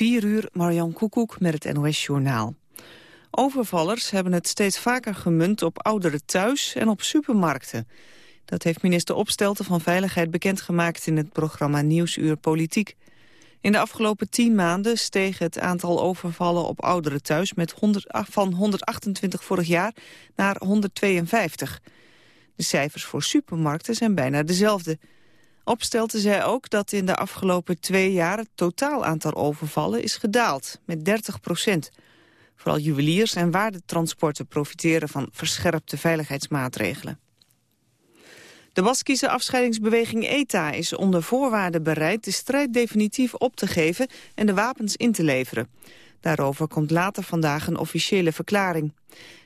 4 uur, Marjan Koekoek met het NOS-journaal. Overvallers hebben het steeds vaker gemunt op ouderen thuis en op supermarkten. Dat heeft minister Opstelten van Veiligheid bekendgemaakt in het programma Nieuwsuur Politiek. In de afgelopen tien maanden steeg het aantal overvallen op ouderen thuis met 100, van 128 vorig jaar naar 152. De cijfers voor supermarkten zijn bijna dezelfde. Opstelten zei ook dat in de afgelopen twee jaar het totaal aantal overvallen is gedaald, met 30 procent. Vooral juweliers en waardetransporten profiteren van verscherpte veiligheidsmaatregelen. De Baskische afscheidingsbeweging ETA is onder voorwaarden bereid de strijd definitief op te geven en de wapens in te leveren. Daarover komt later vandaag een officiële verklaring.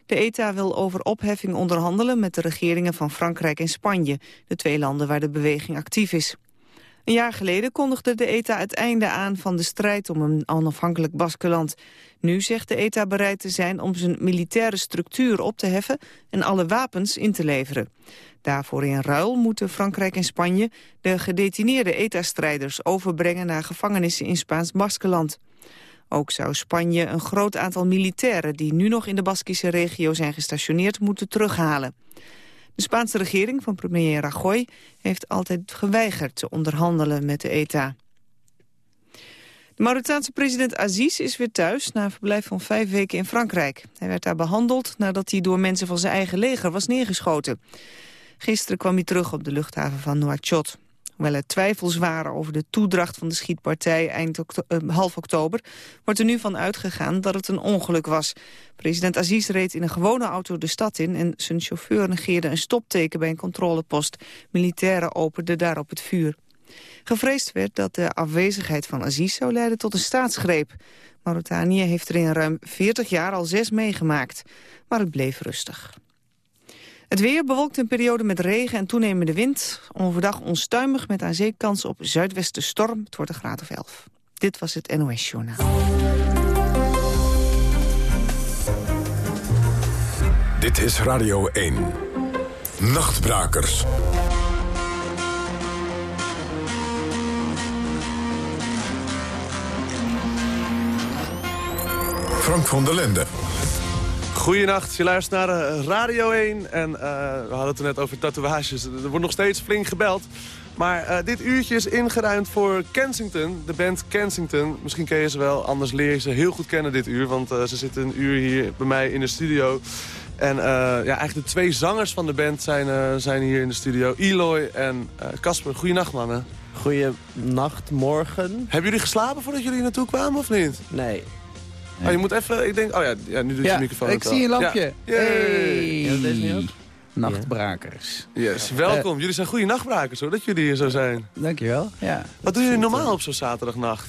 De ETA wil over opheffing onderhandelen met de regeringen van Frankrijk en Spanje, de twee landen waar de beweging actief is. Een jaar geleden kondigde de ETA het einde aan van de strijd om een onafhankelijk Baskeland. Nu zegt de ETA bereid te zijn om zijn militaire structuur op te heffen en alle wapens in te leveren. Daarvoor in ruil moeten Frankrijk en Spanje de gedetineerde ETA-strijders overbrengen naar gevangenissen in Spaans Baskeland. Ook zou Spanje een groot aantal militairen die nu nog in de Baskische regio zijn gestationeerd moeten terughalen. De Spaanse regering van premier Rajoy heeft altijd geweigerd te onderhandelen met de ETA. De Mauritaanse president Aziz is weer thuis na een verblijf van vijf weken in Frankrijk. Hij werd daar behandeld nadat hij door mensen van zijn eigen leger was neergeschoten. Gisteren kwam hij terug op de luchthaven van Nouakchott. Hoewel er twijfels waren over de toedracht van de schietpartij eind eh, half oktober... wordt er nu van uitgegaan dat het een ongeluk was. President Aziz reed in een gewone auto de stad in... en zijn chauffeur negeerde een stopteken bij een controlepost. Militairen openden daarop het vuur. Gevreesd werd dat de afwezigheid van Aziz zou leiden tot een staatsgreep. Mauritanië heeft er in ruim 40 jaar al zes meegemaakt. Maar het bleef rustig. Het weer bewolkt een periode met regen en toenemende wind. Overdag onstuimig met aan zee kans op zuidwesten storm. Het wordt een graad of 11. Dit was het NOS Journaal. Dit is Radio 1. Nachtbrakers. Frank van der Linden. Goedenacht, je luistert naar eh, Radio 1 en uh, we hadden het er net over tatoeages. Er wordt nog steeds flink gebeld. Maar uh, dit uurtje is ingeruimd voor Kensington, de band Kensington. Misschien ken je ze wel, anders leer je ze heel goed kennen dit uur. Want uh, ze zitten een uur hier bij mij in de studio. En ja, eigenlijk de twee zangers van de band zijn, zijn hier in de studio. Eloy en Casper. Goedenacht mannen. Goedenacht, morgen. Hebben jullie geslapen voordat jullie naartoe kwamen of niet? Nee. Oh, je moet even, ik denk, oh ja, ja nu doe je ja, de microfoon ik zie een lampje. Ja. Hey. Deze ook? Nachtbrakers. Yes, welkom. Uh, jullie zijn goede nachtbrakers hoor, dat jullie hier zo zijn. Dankjewel, ja. Wat doen jullie normaal op zo'n zaterdagnacht?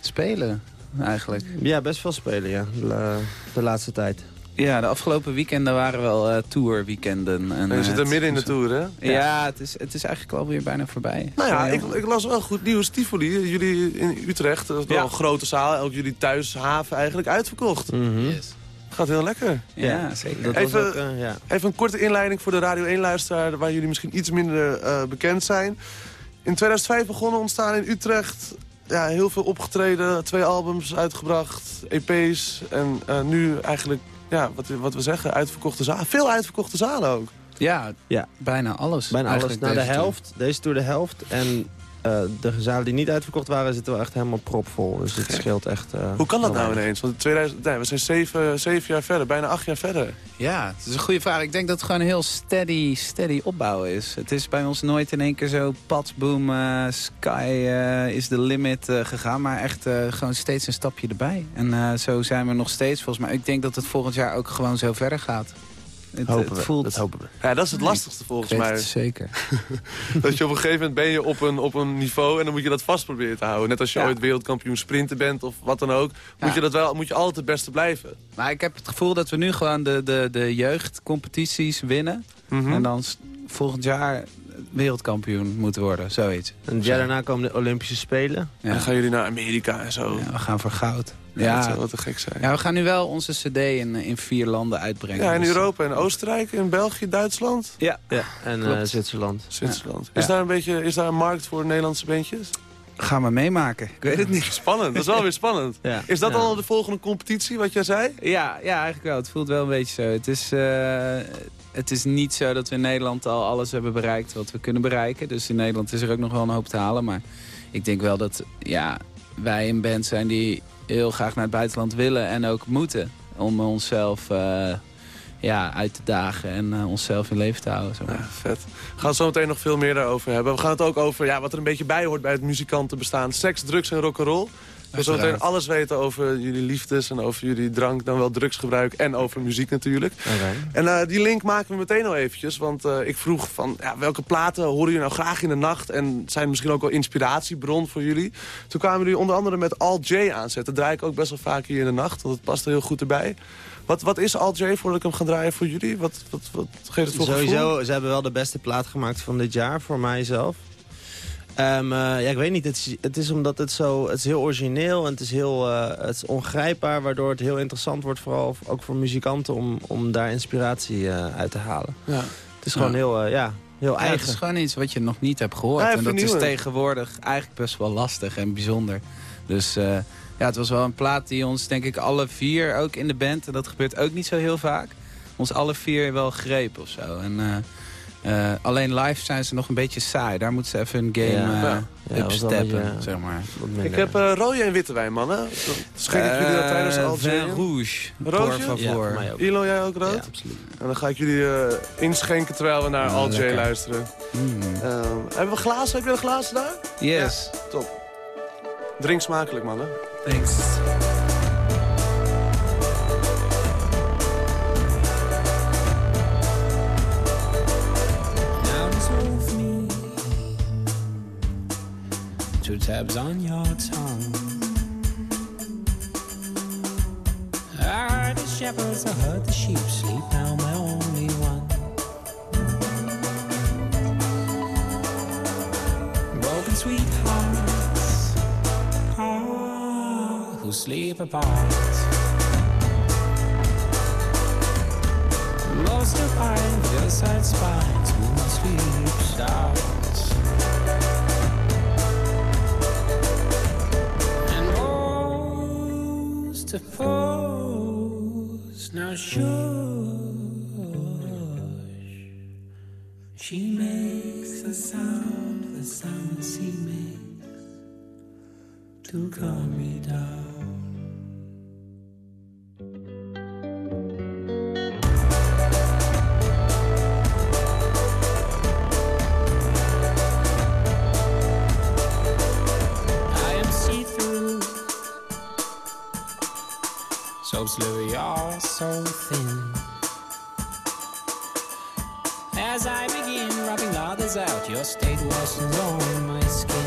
Spelen, eigenlijk. Ja, best veel spelen, ja. De, de laatste tijd. Ja, de afgelopen weekenden waren wel uh, tourweekenden. En, en je zit er midden in de tour, hè? Ja, ja, het, is, het is eigenlijk alweer bijna voorbij. Nou ja, ik, ik, las wel goed nieuws. Tivoli, jullie in Utrecht, dat is wel een grote zaal. Ook jullie thuishaven eigenlijk uitverkocht. Mm -hmm. yes. Gaat heel lekker. Ja, ja zeker. Even, ook, uh, ja. even een korte inleiding voor de Radio 1-luisteraar... waar jullie misschien iets minder uh, bekend zijn. In 2005 begonnen ontstaan in Utrecht ja, heel veel opgetreden, twee albums uitgebracht, EP's. En uh, nu eigenlijk ja, wat, wat we zeggen, uitverkochte zalen. Veel uitverkochte zalen ook. Ja, ja. bijna alles. Bijna alles. Naar de helft. Tour. Deze tour de helft. En uh, de zalen die niet uitverkocht waren, zitten wel echt helemaal propvol. Dus het scheelt echt... Uh, Hoe kan dat nou ineens? Want 2000, nee, we zijn zeven, zeven jaar verder, bijna acht jaar verder. Ja, het is een goede vraag. Ik denk dat het gewoon een heel steady, steady opbouw is. Het is bij ons nooit in één keer zo pad, boom, uh, sky is the limit gegaan. Maar echt gewoon steeds een stapje erbij. En zo zijn we nog steeds volgens mij. Ik denk dat het volgend jaar ook gewoon zo verder gaat. Het, hopen het voelt... dat hopen we. Ja, dat is het lastigste volgens mij. zeker. dat je op een gegeven moment ben je op een, op een niveau en dan moet je dat vast proberen te houden. Net als je ja. ooit wereldkampioen sprinten bent of wat dan ook. Moet, ja. je, dat wel, moet je altijd het beste blijven. Maar ik heb het gevoel dat we nu gewoon de, de, de jeugdcompetities winnen. Mm -hmm. En dan volgend jaar wereldkampioen moeten worden, zoiets. En het jaar daarna komen de Olympische Spelen. Ja. En dan gaan jullie naar Amerika en zo. Ja, we gaan voor goud. Ja, dat zou wel te gek zijn. Ja, we gaan nu wel onze cd in, in vier landen uitbrengen. Ja, in dus- Europa, in Oostenrijk, in België, Duitsland. Ja, ja. en uh, Zwitserland. Zwitserland. Is, daar een beetje, is daar een markt voor Nederlandse bandjes? Gaan we meemaken. Ik weet het niet. Spannend, dat is wel weer spannend. Ja. Is dat Ja. al de volgende competitie, wat jij zei? Ja, ja, eigenlijk wel. Het voelt wel een beetje zo. Het is, eh, het is niet zo dat we in Nederland al alles hebben bereikt wat we kunnen bereiken. Dus in Nederland is er ook nog wel een hoop te halen. Maar ik denk wel dat ja, wij een band zijn die heel graag naar het buitenland willen en ook moeten. Om onszelf eh, ja, uit te dagen en eh, onszelf in leven te houden. Maar. Ja, vet. We gaan het zo meteen nog veel meer daarover hebben. We gaan het ook over ja, wat er een beetje bij hoort bij het muzikantenbestaan. Seks, drugs en rock'n'roll. We zullen zo meteen alles weten over jullie liefdes en over jullie drank, dan wel drugsgebruik en over muziek natuurlijk. En eh, die link maken we meteen al eventjes, want eh, ik vroeg van ja, welke platen horen jullie nou graag in de nacht en zijn misschien ook wel inspiratiebron voor jullie. Toen kwamen jullie onder andere met Al J aanzetten. Dat draai ik ook best wel vaak hier in de nacht, want het past er heel goed erbij. Wat, wat is Al J voordat ik hem ga draaien voor jullie? Wat, wat, wat geeft het voor gevoel? Sowieso, ze hebben wel de beste plaat gemaakt van dit jaar, voor mijzelf. Ehm, eh, ja, ik weet niet, het is, het is omdat het zo, het is heel origineel en het is heel het is ongrijpbaar, waardoor het heel interessant wordt, vooral ook voor muzikanten, om, om daar inspiratie eh, uit te halen. Ja. Het is gewoon Ja. heel, eh, ja, heel Ja, het eigen. is gewoon iets wat je nog niet hebt gehoord. En dat is tegenwoordig eigenlijk best wel lastig en bijzonder. Dus eh, ja, het was wel een plaat die ons, denk ik, alle vier, ook in de band... en dat gebeurt ook niet zo heel vaak, ons alle vier wel greep of zo. En, eh, alleen live zijn ze nog een beetje saai. Daar moeten ze even hun game Ja. eh, Ja. Upsteppen, beetje, zeg maar. Ik heb eh, rode en witte wijn, mannen. Schenk ik jullie dat tijdens Al J? Vin in? Rouge, Roodje? por ja, favor. voor mij ook. Ilo, jij ook rood? Ja, absoluut. En dan ga ik jullie eh, inschenken terwijl we naar Al J luisteren. Mm. Ehm, hebben we glazen? Heb je een glazen daar? Yes, Top. Drink smakelijk, mannen. thanks. Tabs on your tongue. I heard the shepherds, I heard the sheep sleep. Now my only one. Broken sweethearts, ah, who sleep apart. Most of mine, hillside spines, who sleeps out. Foes now shush. She makes the sound, the sound she makes to calm me down. So thin. As I begin rubbing others out, your state wasn't on my skin.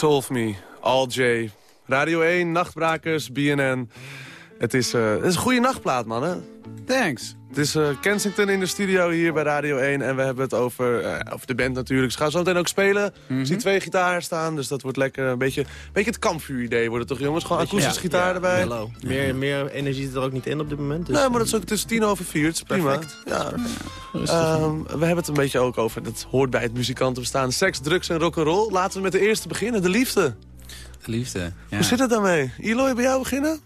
Dissolve Me, All J. Radio 1, Nachtbrakers, BNN. Het is, eh, het is een goede nachtplaat, man, hè? Thanks. Het is eh, Kensington in de studio hier bij Radio 1. En we hebben het over, eh, over de band natuurlijk. Ze gaan zo meteen ook spelen. Mhm. Ik zie twee gitaren staan, dus dat wordt lekker. Een beetje, een beetje het kampvuur-idee wordt het toch, jongens? Gewoon akoestische gitaar erbij. Meer, meer energie zit er ook niet in op dit moment. Dus Nee, maar dat is ook tussen tien over vier. Het is prima. Perfect. Ja. Ehm, we hebben het een beetje ook over, dat hoort bij het muzikantenbestaan. Seks, drugs en rock'n'roll. Laten we met de eerste beginnen, de liefde. De liefde. Ja. Hoe zit het daarmee? Eloy, bij jou beginnen?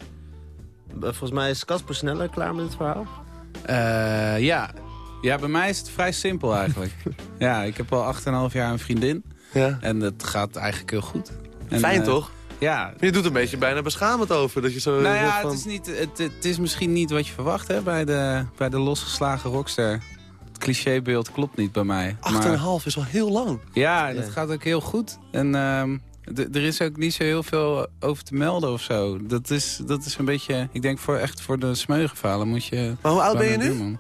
Volgens mij is Casper sneller klaar met het verhaal. Eh, ja. ja, bij mij is het vrij simpel eigenlijk. ja, ik heb al 8,5 jaar een vriendin. Ja. En het gaat eigenlijk heel goed. En, Fijn eh, toch? Ja. Je doet een beetje bijna beschamend over. Dat je zo Nou ja, van... het is, niet, het, het is misschien niet wat je verwacht hè, bij, de, bij de losgeslagen rockster. Het clichébeeld klopt niet bij mij. Acht en een Maar, half is wel heel lang. ja, dat gaat ook heel goed. En ehm, er is ook niet zo heel veel over te melden of zo. Dat is, dat is een beetje, ik denk voor, echt voor de smeugenverhalen moet je... Maar hoe oud ben je nu? mijn buurman.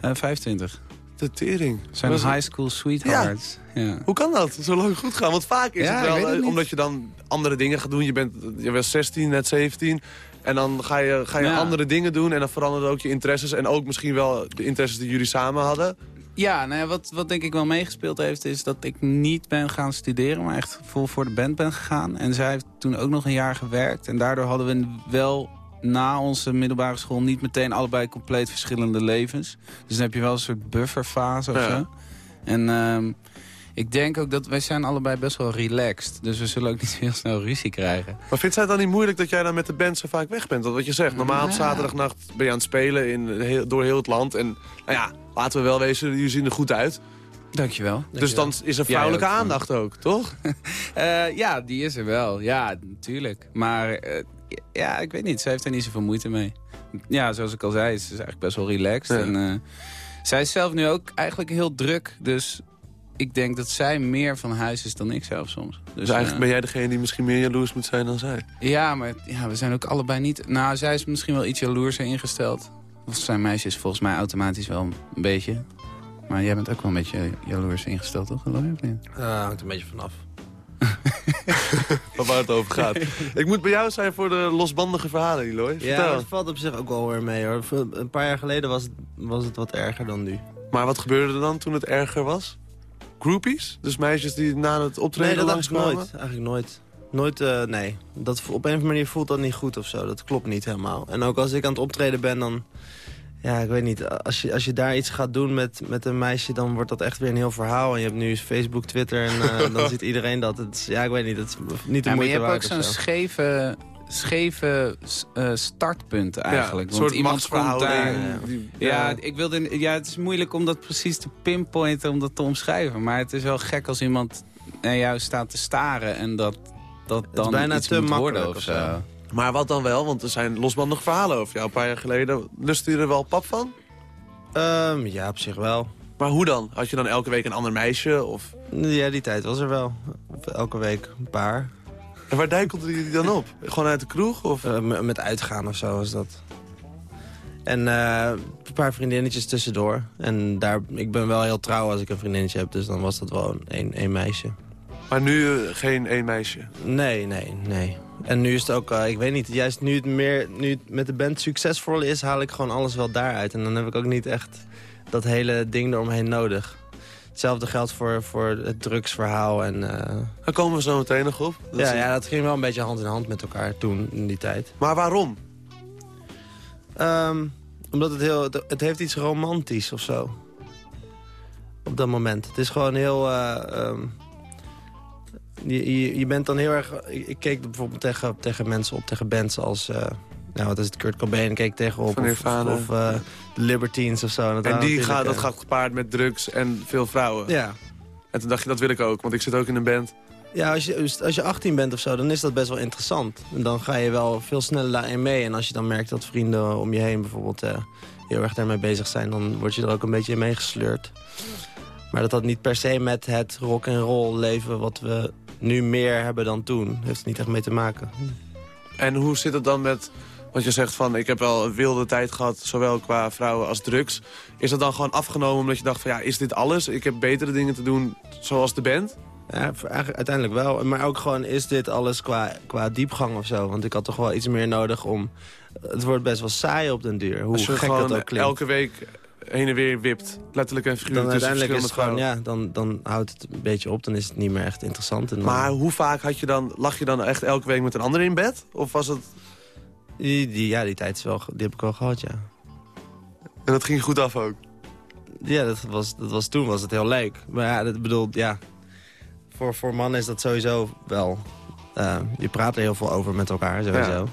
Eh, 25. De tering. Zijn Was high school sweethearts. Ja. Hoe kan dat? Zo lang goed gaan? Want vaak is Ja, het wel, het eh, omdat je dan andere dingen gaat doen. Je, bent, je was 16, net 17. En dan ga je, ga je Ja. andere dingen doen. En dan veranderen ook je interesses. En ook misschien wel de interesses die jullie samen hadden. Ja, nou ja, wat, wat denk ik wel meegespeeld heeft... is dat ik niet ben gaan studeren, maar echt vol voor de band ben gegaan. En zij heeft toen ook nog een jaar gewerkt. En daardoor hadden we wel na onze middelbare school... niet meteen allebei compleet verschillende levens. Dus dan heb je wel een soort bufferfase of Ja. zo. En ehm, ik denk ook dat wij zijn allebei best wel relaxed. Dus we zullen ook niet heel snel ruzie krijgen. Maar vindt zij het dan niet moeilijk dat jij dan met de band zo vaak weg bent? Want wat je zegt, normaal op Ja. zaterdagnacht ben je aan het spelen in, heel, door heel het land. En nou ja, laten we wel wezen, jullie zien er goed uit. Dankjewel. Dus dan is er vrouwelijke ook, aandacht ook, toch? Eh, ja, die is er wel. Ja, natuurlijk. Maar eh, ja, ik weet niet. Ze heeft er niet zoveel moeite mee. Ja, zoals ik al zei, ze is eigenlijk best wel relaxed. Ja. En, eh, zij is zelf nu ook eigenlijk heel druk. Dus ik denk dat zij meer van huis is dan ik zelf soms. Dus, Dus eigenlijk eh, ben jij degene die misschien meer jaloers moet zijn dan zij. Ja, maar ja, we zijn ook allebei niet... Nou, zij is misschien wel iets jaloerser ingesteld. Of zijn meisjes volgens mij automatisch wel een beetje. Maar jij bent ook wel een beetje jaloers ingesteld, toch? Geloof je of niet? Uh, hangt een beetje vanaf. Van waar het over gaat. ik moet bij jou zijn voor de losbandige verhalen, Eloy. Ja, dat valt op zich ook wel weer mee hoor. Een paar jaar geleden was het, was het wat erger dan nu. Maar wat gebeurde er dan toen het erger was? Groupies? Dus meisjes die na het optreden Nee, dat eigenlijk langskwamen? nooit. Eigenlijk nooit. Nooit, eh, nee. Dat, op een of andere manier voelt dat niet goed of zo. Dat klopt niet helemaal. En ook als ik aan het optreden ben, dan... Ja, ik weet niet. Als je, als je daar iets gaat doen met, met een meisje, dan wordt dat echt weer een heel verhaal. En je hebt nu Facebook, Twitter en eh, dan ziet iedereen dat. Het, ja, ik weet niet. Het is niet de Ja, maar je hebt ook zo'n scheve, scheve eh, startpunt eigenlijk. Ja, een Want soort iemand komt machtsverhouding. daar... Die- Ja, ik wilde, ja, het is moeilijk om dat precies te pinpointen, om dat te omschrijven. Maar het is wel gek als iemand naar jou staat te staren en dat, dat dan bijna iets te moet worden makkelijk of zo. Maar wat dan wel? Want er zijn losbandige verhalen over jou. Een paar jaar geleden lustte je er wel pap van? Ehm, ja, op zich wel. Maar hoe dan? Had je dan elke week een ander meisje? Of... Ja, die tijd was er wel. Elke week een paar. En waar duikelde je die dan op? Gewoon uit de kroeg? Of... Eh, met uitgaan of zo was dat. En eh, een paar vriendinnetjes tussendoor. En daar, ik ben wel heel trouw als ik een vriendinnetje heb. Dus dan was dat wel een, één meisje. Maar nu eh, geen één meisje. Nee, nee, nee. En nu is het ook, ik weet niet, juist nu het, meer, nu het met de band succesvol is... haal ik gewoon alles wel daaruit. En dan heb ik ook niet echt dat hele ding eromheen nodig. Hetzelfde geldt voor, voor het drugsverhaal. En, eh, Daar komen we zo meteen nog op. Dat ja, is- ja, dat ging wel een beetje hand in hand met elkaar toen, in die tijd. Maar waarom? Ehm, omdat het heel, het, het heeft iets romantisch of zo. Op dat moment. Het is gewoon heel... eh, ehm, je, je, je bent dan heel erg... Ik, keek bijvoorbeeld tegen, tegen mensen op, tegen bands als... eh, nou, wat is het, Kurt Cobain keek tegenop. Van of of, Libertines of zo. En, dat En die gaat, dat eh, gaat gepaard met drugs en veel vrouwen. Ja, En toen dacht je, dat wil ik ook, want ik zit ook in een band. ja als, je, als je 18 bent of zo, dan is dat best wel interessant. En dan ga je wel veel sneller daarin mee. En als je dan merkt dat vrienden om je heen bijvoorbeeld eh, heel erg daarmee bezig zijn... dan word je er ook een beetje in meegesleurd. Maar dat had niet per se met het rock and roll leven wat we nu meer hebben dan toen. Heeft er niet echt mee te maken. En hoe zit het dan met wat je zegt van... ik heb wel een wilde tijd gehad, zowel qua vrouwen als drugs. Is dat dan gewoon afgenomen omdat je dacht van... ja, is dit alles? Ik heb betere dingen te doen zoals de band? Ja, uiteindelijk wel. Maar ook gewoon, is dit alles qua, qua diepgang of zo? Want ik had toch wel iets meer nodig om... Het wordt best wel saai op den duur, hoe Als je gek dat ook klinkt. elke week heen en weer wipt. Letterlijk en dan figuurlijk tussen uiteindelijk is het gewoon, ja, dan, dan houdt het een beetje op. Dan is het niet meer echt interessant. En dan- Maar hoe vaak had je dan, lag je dan echt elke week met een ander in bed? Of was het... die, die, ja, die tijd is wel, die heb ik wel gehad, ja. En dat ging goed af ook? Ja, dat was, dat was, toen was het heel leuk. Maar ja, dat bedoel, ja... Voor, voor mannen is dat sowieso wel... eh, je praat er heel veel over met elkaar, sowieso.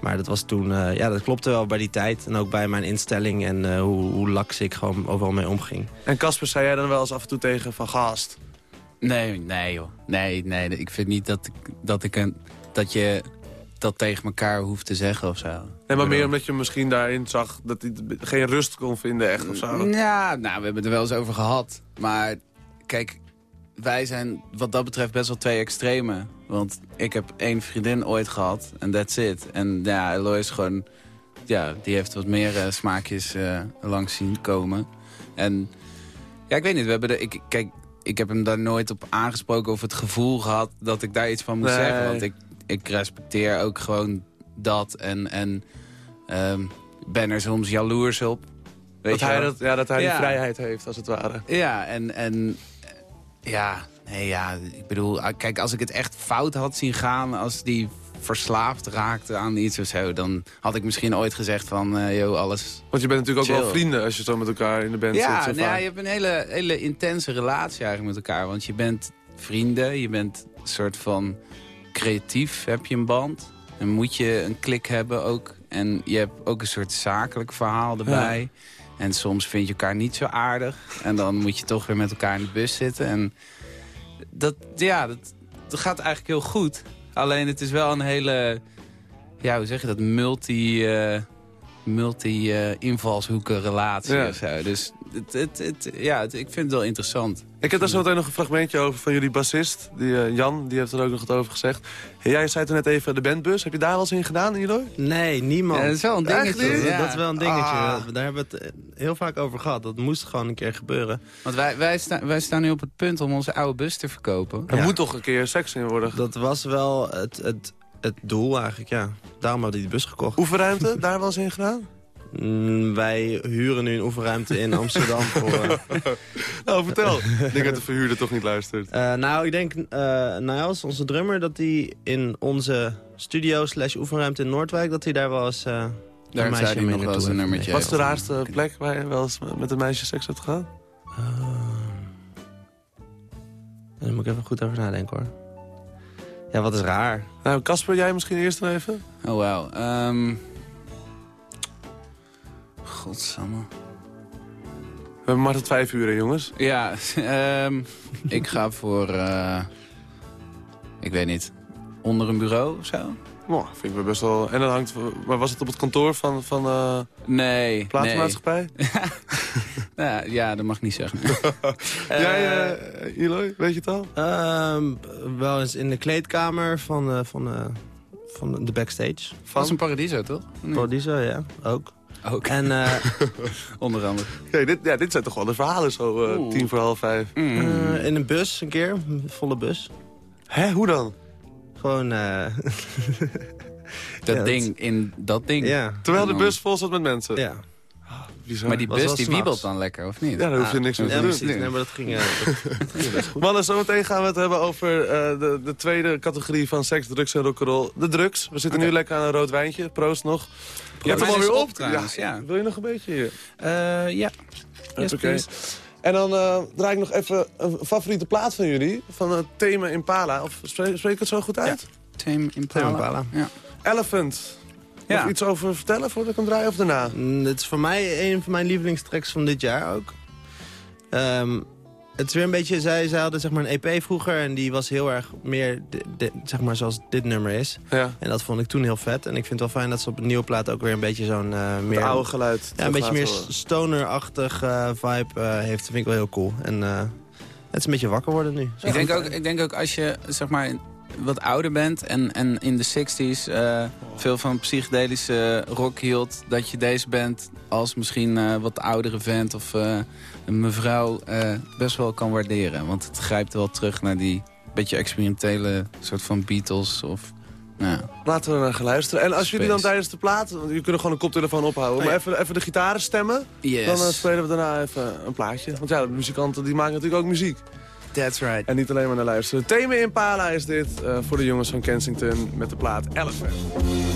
Maar dat was toen... eh, ja, dat klopte wel bij die tijd. En ook bij mijn instelling en eh, hoe, hoe laks ik gewoon overal mee omging. En Casper, zei jij dan wel eens af en toe tegen van gast? Nee, nee joh. Nee, nee, ik vind niet dat, ik, dat, ik een, dat je dat tegen elkaar hoeft te zeggen of zo. Nee, maar meer omdat je misschien daarin zag dat hij geen rust kon vinden echt of zo. Ja, nou, we hebben het er wel eens over gehad. Maar kijk, wij zijn wat dat betreft best wel twee extremen. Want ik heb één vriendin ooit gehad en that's it. En ja, Eloy is gewoon... Ja, die heeft wat meer eh, smaakjes eh, langs zien komen. En ja, ik weet niet, we hebben de, ik, kijk, ik heb hem daar nooit op aangesproken of het gevoel gehad dat ik daar iets van moest Nee. zeggen. Want ik, ik respecteer ook gewoon dat en, en ehm, ben er soms jaloers op. Weet Dat je hij, wel? dat, ja, dat hij Ja. die vrijheid heeft, als het ware. Ja, en, en eh, ja, nee, ja, ik bedoel, ah, kijk, als ik het echt fout had zien gaan, als die verslaafd raakte aan iets of zo, dan had ik misschien ooit gezegd van, eh joh, alles... Want je bent natuurlijk ook wel vrienden als je zo met elkaar in de band Ja, zit. Nou, ja, je hebt een hele, hele intense relatie eigenlijk met elkaar, want je bent vrienden, je bent een soort van creatief, heb je een band. En moet je een klik hebben ook. En je hebt ook een soort zakelijk verhaal erbij. En soms vind je elkaar niet zo aardig. En dan moet je toch weer met elkaar in de bus zitten. En dat, ja, dat, dat gaat eigenlijk heel goed. Alleen het is wel een hele, ja, hoe zeg je dat, multi, eh, multi eh, relatie Ja. of zo. Dus het, het, het, ja, het- ik vind het wel interessant. Ik heb daar zo meteen nog een fragmentje over van jullie bassist. Die, eh, Jan, die heeft er ook nog wat over gezegd. Jij zei toen net even de bandbus. Heb je daar wel eens in gedaan, Eloy? Nee, niemand. Ja, dat is wel een dingetje. Dat, ja. dat is wel een dingetje. Ah. Daar hebben we het eh, heel vaak over gehad. Dat moest gewoon een keer gebeuren. Want wij, wij, staan wij staan nu op het punt om onze oude bus te verkopen. Er Ja. moet toch een keer seks in worden. Dat was wel het, het, het doel eigenlijk, ja. Daarom hadden we die bus gekocht. Oefenruimte, daar wel eens in gedaan? Mm, wij huren nu een oefenruimte in Amsterdam. voor, eh, Nou, vertel. ik denk dat de verhuurder toch niet luistert. eh, nou, ik denk uh, Niles, onze drummer, dat hij in onze studio slash oefenruimte in Noordwijk, dat hij daar wel eens uh, Daar een hij mee nog wel eens een nummertje Wat is de raarste plek waar je wel eens met een meisje seks hebt gehad? Uh, daar moet ik even goed over nadenken hoor. Ja, wat is raar. Nou, Casper, jij misschien eerst nog even? Oh, wauw. Ehm Godsamme. We hebben maar tot vijf uur, hè, jongens. Ja, ehm, ik ga voor... eh, ik weet niet. Onder een bureau of zo? Nou, vind ik wel best wel... En dan hangt... Maar was het op het kantoor van, van eh Nee. platenmaatschappij? Nee. Nou, ja, dat mag ik niet zeggen. Jij, Eloy, weet je het al? Ehm, wel eens in de kleedkamer van, eh, van, eh, van de backstage. Dat is een paradiso, toch? Nee. Paradiso, ja, ook. Ook, En eh, onder andere. Dit, ja, dit zijn toch wel de verhalen zo eh, tien voor half vijf. Mm. eh, in een bus een keer, een volle bus. Hè, hoe dan? Gewoon, eh dat ja, ding in dat ding. ja, Terwijl de bus vol zat met mensen. ja. Bizar. Maar die bus die wiebelt dan lekker, of niet? Ja, daar hoef je niks mee ja, te doen. precies. Nee, maar dat ging, eh, dat, dat ging best goed. Mannen, zometeen gaan we het hebben over eh, de, de tweede categorie van seks, drugs en rock'n'roll. De drugs. We zitten nu lekker aan een rood wijntje. Proost nog. Je hebt hem alweer op op. trouwens, ja. Wil je nog een beetje hier? Eh, ja. Yes. En dan eh, draai ik nog even een favoriete plaat van jullie. Van het thema Impala. Of spreek, spreek ik het zo goed uit? Impala. Tame Impala. Ja. Elephant. Ja. Nog iets over vertellen voordat ik hem draai of daarna? Mm, Het is voor mij een van mijn lievelingstracks van dit jaar ook. Ehm, het is weer een beetje, zij, zij hadden zeg maar een EP vroeger en die was heel erg meer, de- de- zeg maar zoals dit nummer is. Ja. En dat vond ik toen heel vet. En ik vind het wel fijn dat ze op een nieuwe plaat ook weer een beetje zo'n eh, Het meer... oude geluid. ja, een beetje meer stoner-achtig eh, vibe eh, heeft. Dat vind ik wel heel cool. En eh, het is een beetje wakker worden nu. Ik denk, ook, ik denk ook als je zeg maar wat ouder bent en, en in de 60s eh, veel van psychedelische rock hield... dat je deze band als misschien eh, wat oudere vent of eh, een mevrouw best wel kan waarderen. Want het grijpt wel terug naar die beetje experimentele soort van Beatles of... Nou, Laten we naar gaan luisteren. En als jullie dan tijdens de plaat... want jullie kunnen gewoon een koptelefoon ophouden... Oh, maar even, even de gitaren stemmen... yes, dan spelen we daarna even een plaatje. Want ja, de muzikanten die maken natuurlijk ook muziek. That's right. En niet alleen maar naar luisteren. Thema Impala is dit eh, voor de jongens van Kensington met de plaat Elephant.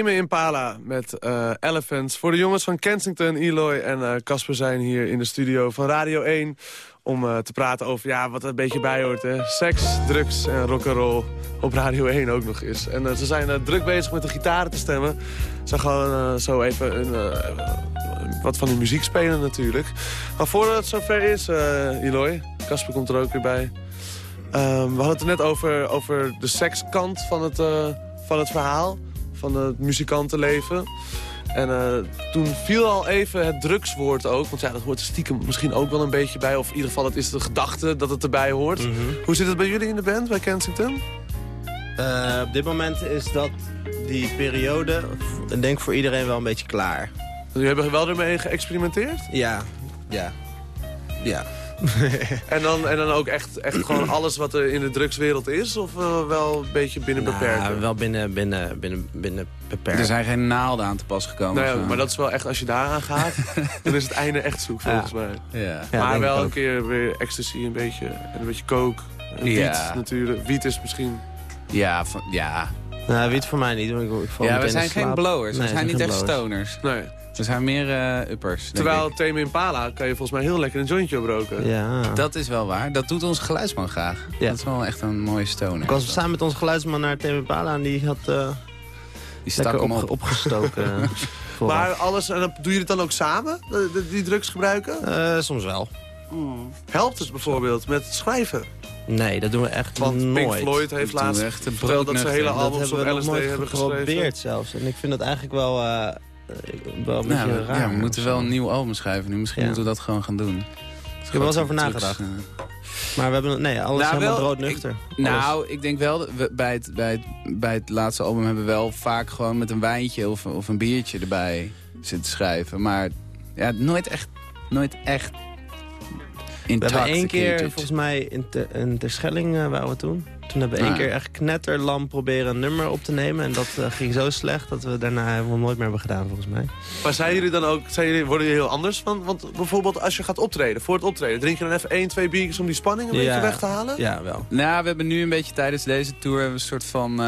Theme Impala met eh, Elephants. Voor de jongens van Kensington, Eloy en eh, Casper zijn hier in de studio van Radio 1... om eh, te praten over ja, wat er een beetje bij hoort. Hè? Seks, drugs en rock'n'roll op Radio 1 ook nog eens. En ze zijn druk bezig met de gitaren te stemmen. Ze gaan eh, zo even een, wat van die muziek spelen natuurlijk. Maar voordat het zover is, Eloy, Casper komt er ook weer bij... Ehm, we hadden het net over, over de sekskant van het, van het verhaal. Van het muzikantenleven. En eh, toen viel al even het drugswoord ook. Want ja, dat hoort er stiekem misschien ook wel een beetje bij. Of in ieder geval, het is de gedachte dat het erbij hoort. Hoe zit het bij jullie in de band, bij Kensington? Eh, op dit moment is dat die periode, ik denk voor iedereen wel een beetje klaar. Jullie hebben wel ermee geëxperimenteerd? Ja, ja, ja. En dan, en dan ook echt, echt gewoon alles wat er in de drugswereld is? Of eh, wel een beetje binnen Nou, beperkt? wel binnen, binnen, binnen, binnen beperkt. Er zijn geen naalden aan te pas gekomen. Nee, zo. maar dat is wel echt, als je daar aan gaat, dan is het einde echt zoek volgens mij. Ja. Ja, maar wel een keer weer ecstasy, een beetje, en een beetje coke. En Ja. Wiet natuurlijk. Wiet is misschien... Ja, van, ja. Nou, weet voor mij niet. want Ik, ik val ja, we zijn geen blowers. Nee, we zijn niet echt blowers. stoners. Nee. We zijn meer eh, uppers. Terwijl. Tame Impala kan je volgens mij heel lekker een jointje opbroken. Ja. Dat is wel waar. Dat doet onze geluidsman graag. Ja. Dat is wel echt een mooie stoner. Ik was samen met onze geluidsman naar Tame Impala en die had eh Die stak hem opge- op. opgestoken. eh. Maar alles, en dan, doe je het dan ook samen, die drugs gebruiken? Eh, soms wel. Helpt het bijvoorbeeld met schrijven? Nee, dat doen we echt Want Pink nooit. Floyd heeft laatst echt een verteld dat ze hele albums hebben op LSD nooit hebben geprobeerd geschreven. zelfs. En ik vind dat eigenlijk wel, eh, wel een Nou, beetje we- raar. ja, we moeten wel een nieuw album schrijven nu. Misschien Ja. moeten we dat gewoon gaan doen. Ik heb wel eens over nagedacht. Maar we hebben, nee, alles Nou, helemaal wel, broodnuchter. Nou, ik denk wel, dat we bij het, bij, het, bij het laatste album hebben we wel vaak gewoon met een wijntje of, of een biertje erbij zitten schrijven. Maar ja, nooit echt, nooit echt We hebben één keer, volgens mij, in, te, in Terschelling eh, waren we toen. Toen hebben we één Ah. keer echt knetterlam proberen een nummer op te nemen. En dat eh, ging zo slecht dat we daarna helemaal nooit meer hebben gedaan, volgens mij. Maar zijn jullie dan ook, zijn jullie, worden jullie heel anders van? Want bijvoorbeeld als je gaat optreden, voor het optreden, drink je dan even één, twee biertjes om die spanning een Ja. beetje weg te halen? Ja, wel. Nou, we hebben nu een beetje tijdens deze tour hebben we een soort van... eh,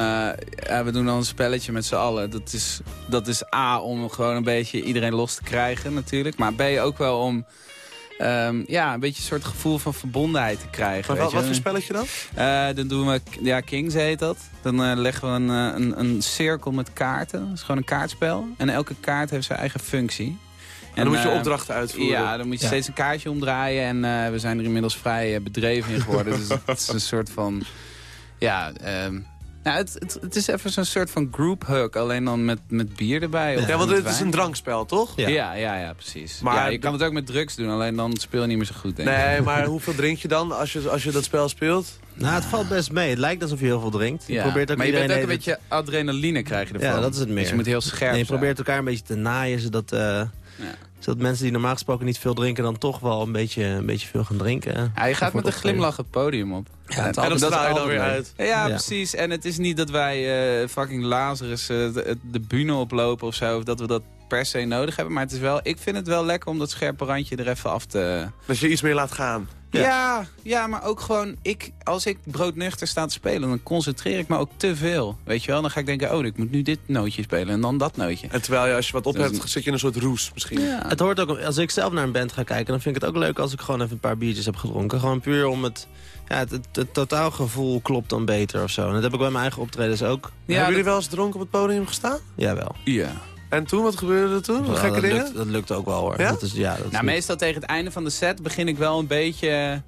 ja, we doen dan een spelletje met z'n allen. Dat is, dat is A, om gewoon een beetje iedereen los te krijgen natuurlijk. Maar B, ook wel om... ehm, ja, een beetje een soort gevoel van verbondenheid te krijgen. Maar weet wat, je. wat voor spelletje dan? Eh, dan doen we, ja, Kings heet dat. Dan eh, leggen we een, eh, een, een cirkel met kaarten. Dat is gewoon een kaartspel. En elke kaart heeft zijn eigen functie. En dan moet je opdrachten uitvoeren. Ja, dan moet je Ja. steeds een kaartje omdraaien. En eh, we zijn er inmiddels vrij bedreven in geworden. dus het is een soort van... Ja, ehm, nou, het, het, het is even zo'n soort van group hug. Alleen dan met, met bier erbij. of Ja, want het is een drankspel, toch? Ja. Ja, ja, ja, precies. Maar ja, je kan het ook met drugs doen. Alleen dan speel je niet meer zo goed, denk ik. Nee, maar hoeveel drink je dan als je, als je dat spel speelt? Nou, het valt best mee. Het lijkt alsof je heel veel drinkt. Je Ja. probeert ook maar je bent ook een beetje adrenaline krijg je ervan. Ja, dat is het meer. Dus je moet heel scherp Nee, je probeert elkaar een beetje te naaien, zodat, eh, zodat mensen die normaal gesproken niet veel drinken... dan toch wel een beetje, een beetje veel gaan drinken. Ja, je gaat met een glimlach het podium op. Ja, het En dan straal je dan weer uit. Ja, Ja. precies. En het is niet dat wij eh, fucking Lazarus eh, de, de bühne oplopen of zo. Of dat we dat per se nodig hebben. Maar het is wel, ik vind het wel lekker om dat scherpe randje er even af te... Dat je iets meer laat gaan. Ja, ja, maar ook gewoon, ik, als ik broodnuchter sta te spelen, dan concentreer ik me ook te veel. Weet je wel, dan ga ik denken, oh, ik moet nu dit nootje spelen en dan dat nootje. En terwijl je als je wat op Dat is hebt, zit je in een soort roes misschien. Ja. Het hoort ook, als ik zelf naar een band ga kijken, dan vind ik het ook leuk als ik gewoon even een paar biertjes heb gedronken. Gewoon puur om het, ja, het, het, het totaalgevoel klopt dan beter of zo. En dat heb ik bij mijn eigen optredens ook. Ja, Hebben jullie wel eens dronken op het podium gestaan? Jawel. ja. En toen, wat gebeurde er toen? Ja, Gekke dat, dingen? lukt, dat lukt ook wel hoor. Ja? Dat is, ja, dat Nou, meestal tegen het einde van de set begin ik wel een beetje...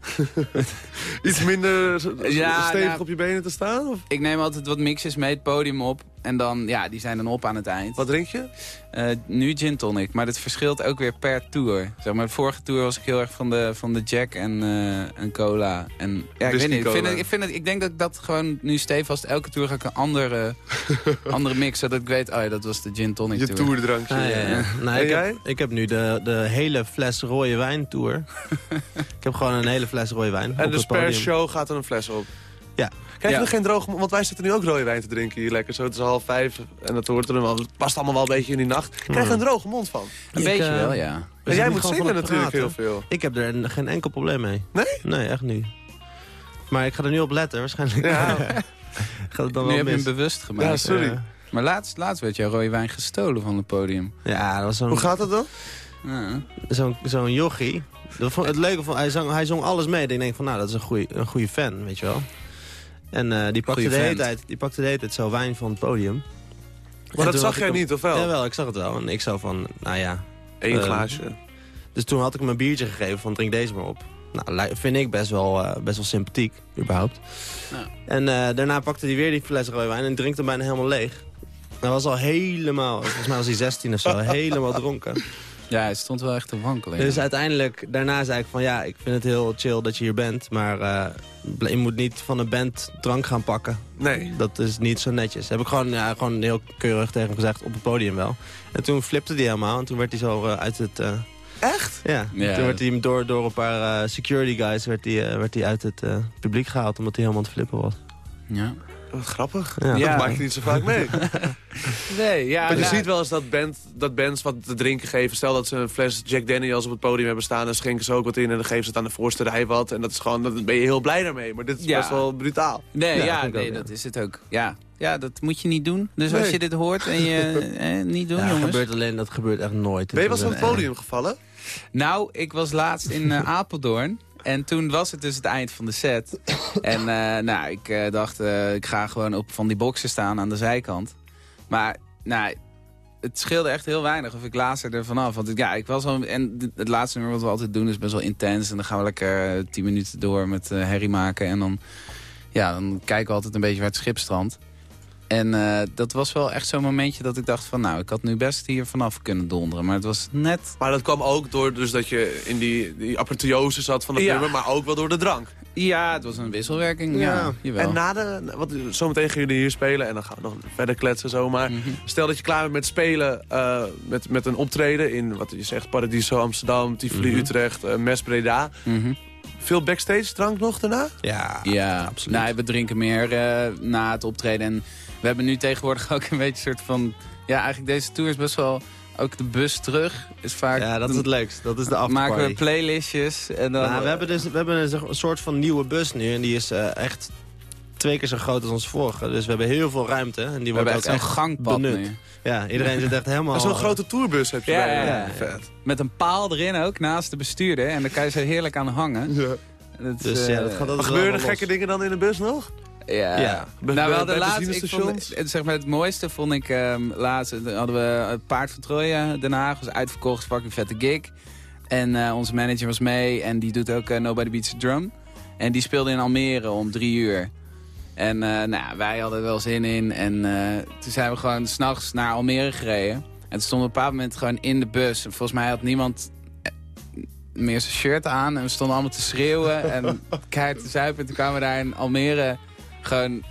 Iets minder Ja, stevig nou- op je benen te staan? Of Ik neem altijd wat mixjes mee het podium op. En dan, ja, die zijn dan op aan het eind. wat drink je? Eh, nu gin tonic, maar dat verschilt ook weer per tour. Zeg maar, de vorige tour was ik heel erg van de, van de Jack en, eh, en cola. En, ja, ik weet niet, ik, vind het, ik, vind het, ik denk dat ik dat gewoon nu stevast elke tour ga ik een andere, andere mix. Zodat ik weet, oh ja, dat was de gin tonic Je tour. toerdrankje. Ah, ja, ja. Nou, En ik, jij? heb, ik heb nu de, de hele fles rode wijn tour. ik heb gewoon een hele fles rode wijn. En op dus per show gaat er een fles op? Ja. Krijg je Ja. nog geen droge mond? Want wij zitten nu ook rode wijn te drinken hier lekker. Zo, het is half vijf en dat hoort er wel. Het past allemaal wel een beetje in die nacht. Krijg je een droge mond van. Een Ik, beetje eh, wel, ja. We En jij moet zingen natuurlijk heel veel. Ik heb er een- geen enkel probleem mee. Nee? Nee, echt niet. Maar ik ga er nu op letten, waarschijnlijk. Ja. Gaat het dan Nu wel heb je hem bewust gemaakt. Ja, sorry. Ja. Maar laatst, laatst werd jouw rode wijn gestolen van het podium. Ja, dat was Hoe zo'n gaat het dan? Ja. zo'n zo'n jochie. Dat vond, het leuke van, hij zong, hij zong alles mee. Ik denk van, nou, dat is een goede een goede fan, weet je wel. En eh, die, pakte de hele tijd, die pakte de hele tijd zo wijn van het podium. Maar En dat zag jij hem- niet, of wel? Jawel, ik zag het wel. En ik zo van, nou ja. Eén Eh, glaasje. Dus toen had ik hem een biertje gegeven van, drink deze maar op. Nou, vind ik best wel, eh, best wel sympathiek, überhaupt. Ja. En eh, daarna pakte hij weer die fles rode wijn en drinkt hem bijna helemaal leeg. Hij was al helemaal, volgens mij was hij 16 of zo, helemaal dronken. Ja, hij stond wel echt te wankelen. ja. Dus uiteindelijk, daarna zei ik van ja, ik vind het heel chill dat je hier bent. Maar eh, je moet niet van een band drank gaan pakken. Nee. Dat is niet zo netjes. Heb ik gewoon, ja, gewoon heel keurig tegen hem gezegd op het podium wel. En toen flipte hij helemaal en toen werd hij zo eh, uit het... eh, Echt? ja, Ja. toen werd hij door, door een paar eh, security guys werd hij, werd hij uit het eh, publiek gehaald omdat hij helemaal aan het flippen was. Ja. Wat grappig. Ja. Dat maak je niet zo vaak mee. Nee, ja. Want je nou, ziet wel eens dat, band, dat bands wat te drinken geven. Stel dat ze een fles Jack Daniels op het podium hebben staan... dan schenken ze ook wat in en dan geven ze het aan de voorste rij wat. En dat is gewoon, dan ben je heel blij daarmee. Maar dit is Ja. best wel brutaal. Nee, Ja, ik nee dat is het ook. Ja. ja, dat moet je niet doen. Dus Nee. als je dit hoort en je... Eh, niet doen, Ja, jongens. gebeurt alleen, dat gebeurt echt nooit. Ben je wel eens op het podium gevallen? Nou, ik was laatst in eh, Apeldoorn. En toen was het dus het eind van de set. En eh, nou, ik eh, dacht, eh, ik ga gewoon op van die boxen staan aan de zijkant. Maar, nou, het scheelde echt heel weinig of ik laas er vanaf. Want ja, ik was al... En het laatste nummer wat we altijd doen is best wel intens. En dan gaan we lekker tien minuten door met herrie maken. En dan, ja, dan kijken we altijd een beetje waar het schip strandt. En eh, dat was wel echt zo'n momentje dat ik dacht van... nou, ik had nu best hier vanaf kunnen donderen. Maar het was net Maar dat kwam ook door dus dat je in die, die apotheose zat van het Ja. nummer... maar ook wel door de drank. Ja, het was een wisselwerking. Ja, Ja. En na de... Want zometeen gaan jullie hier spelen en dan gaan we nog verder kletsen zo. Maar Mhm. stel dat je klaar bent met spelen eh, met, met een optreden... in wat je zegt Paradiso Amsterdam, Tivoli Mhm. Utrecht, eh, Mes Breda. Mhm. Veel backstage drank nog daarna? Ja, Ja, absoluut. Nou, we drinken meer eh, na het optreden. En we hebben nu tegenwoordig ook een beetje een soort van... Ja, eigenlijk deze tour is best wel... Ook de bus terug is vaak... ja, dat is het leukst. Dat is de dan maken we afterparty. playlistjes. En dan, Nou, we hebben dus we hebben een, een soort van nieuwe bus nu. En die is eh, echt twee keer zo groot als onze vorige. Dus we hebben heel veel ruimte. En die we wordt hebben ook echt zo'n echt gangpad benut. nu. Ja, iedereen zit echt helemaal... Zo'n grote tourbus heb je Ja, bij ja, ja. Vet. Met een paal erin ook, naast de bestuurder. En daar kan je zo heerlijk aan hangen. Ja. Dat, Dus eh, ja, dat gaat altijd Maar gebeuren er gekke los. dingen dan in de bus nog? Ja. Ja. Bij- nou, we hadden laatst, ik vond, het- zeg maar, het mooiste vond ik ehm, laatst, eh, hadden we het Paard van Troje, Den Haag, was uitverkocht, fucking vette gig. En eh, onze manager was mee en die doet ook eh, Nobody Beats the Drum. En die speelde in Almere om drie uur. En eh, nou, ja, wij hadden er wel zin in en eh, toen zijn we gewoon s'nachts naar Almere gereden. En toen stonden we op een bepaald moment gewoon in de bus. En volgens mij had niemand meer zijn shirt aan en we stonden allemaal te schreeuwen en keihard te zuipen. En toen kwamen we daar in Almere gewoon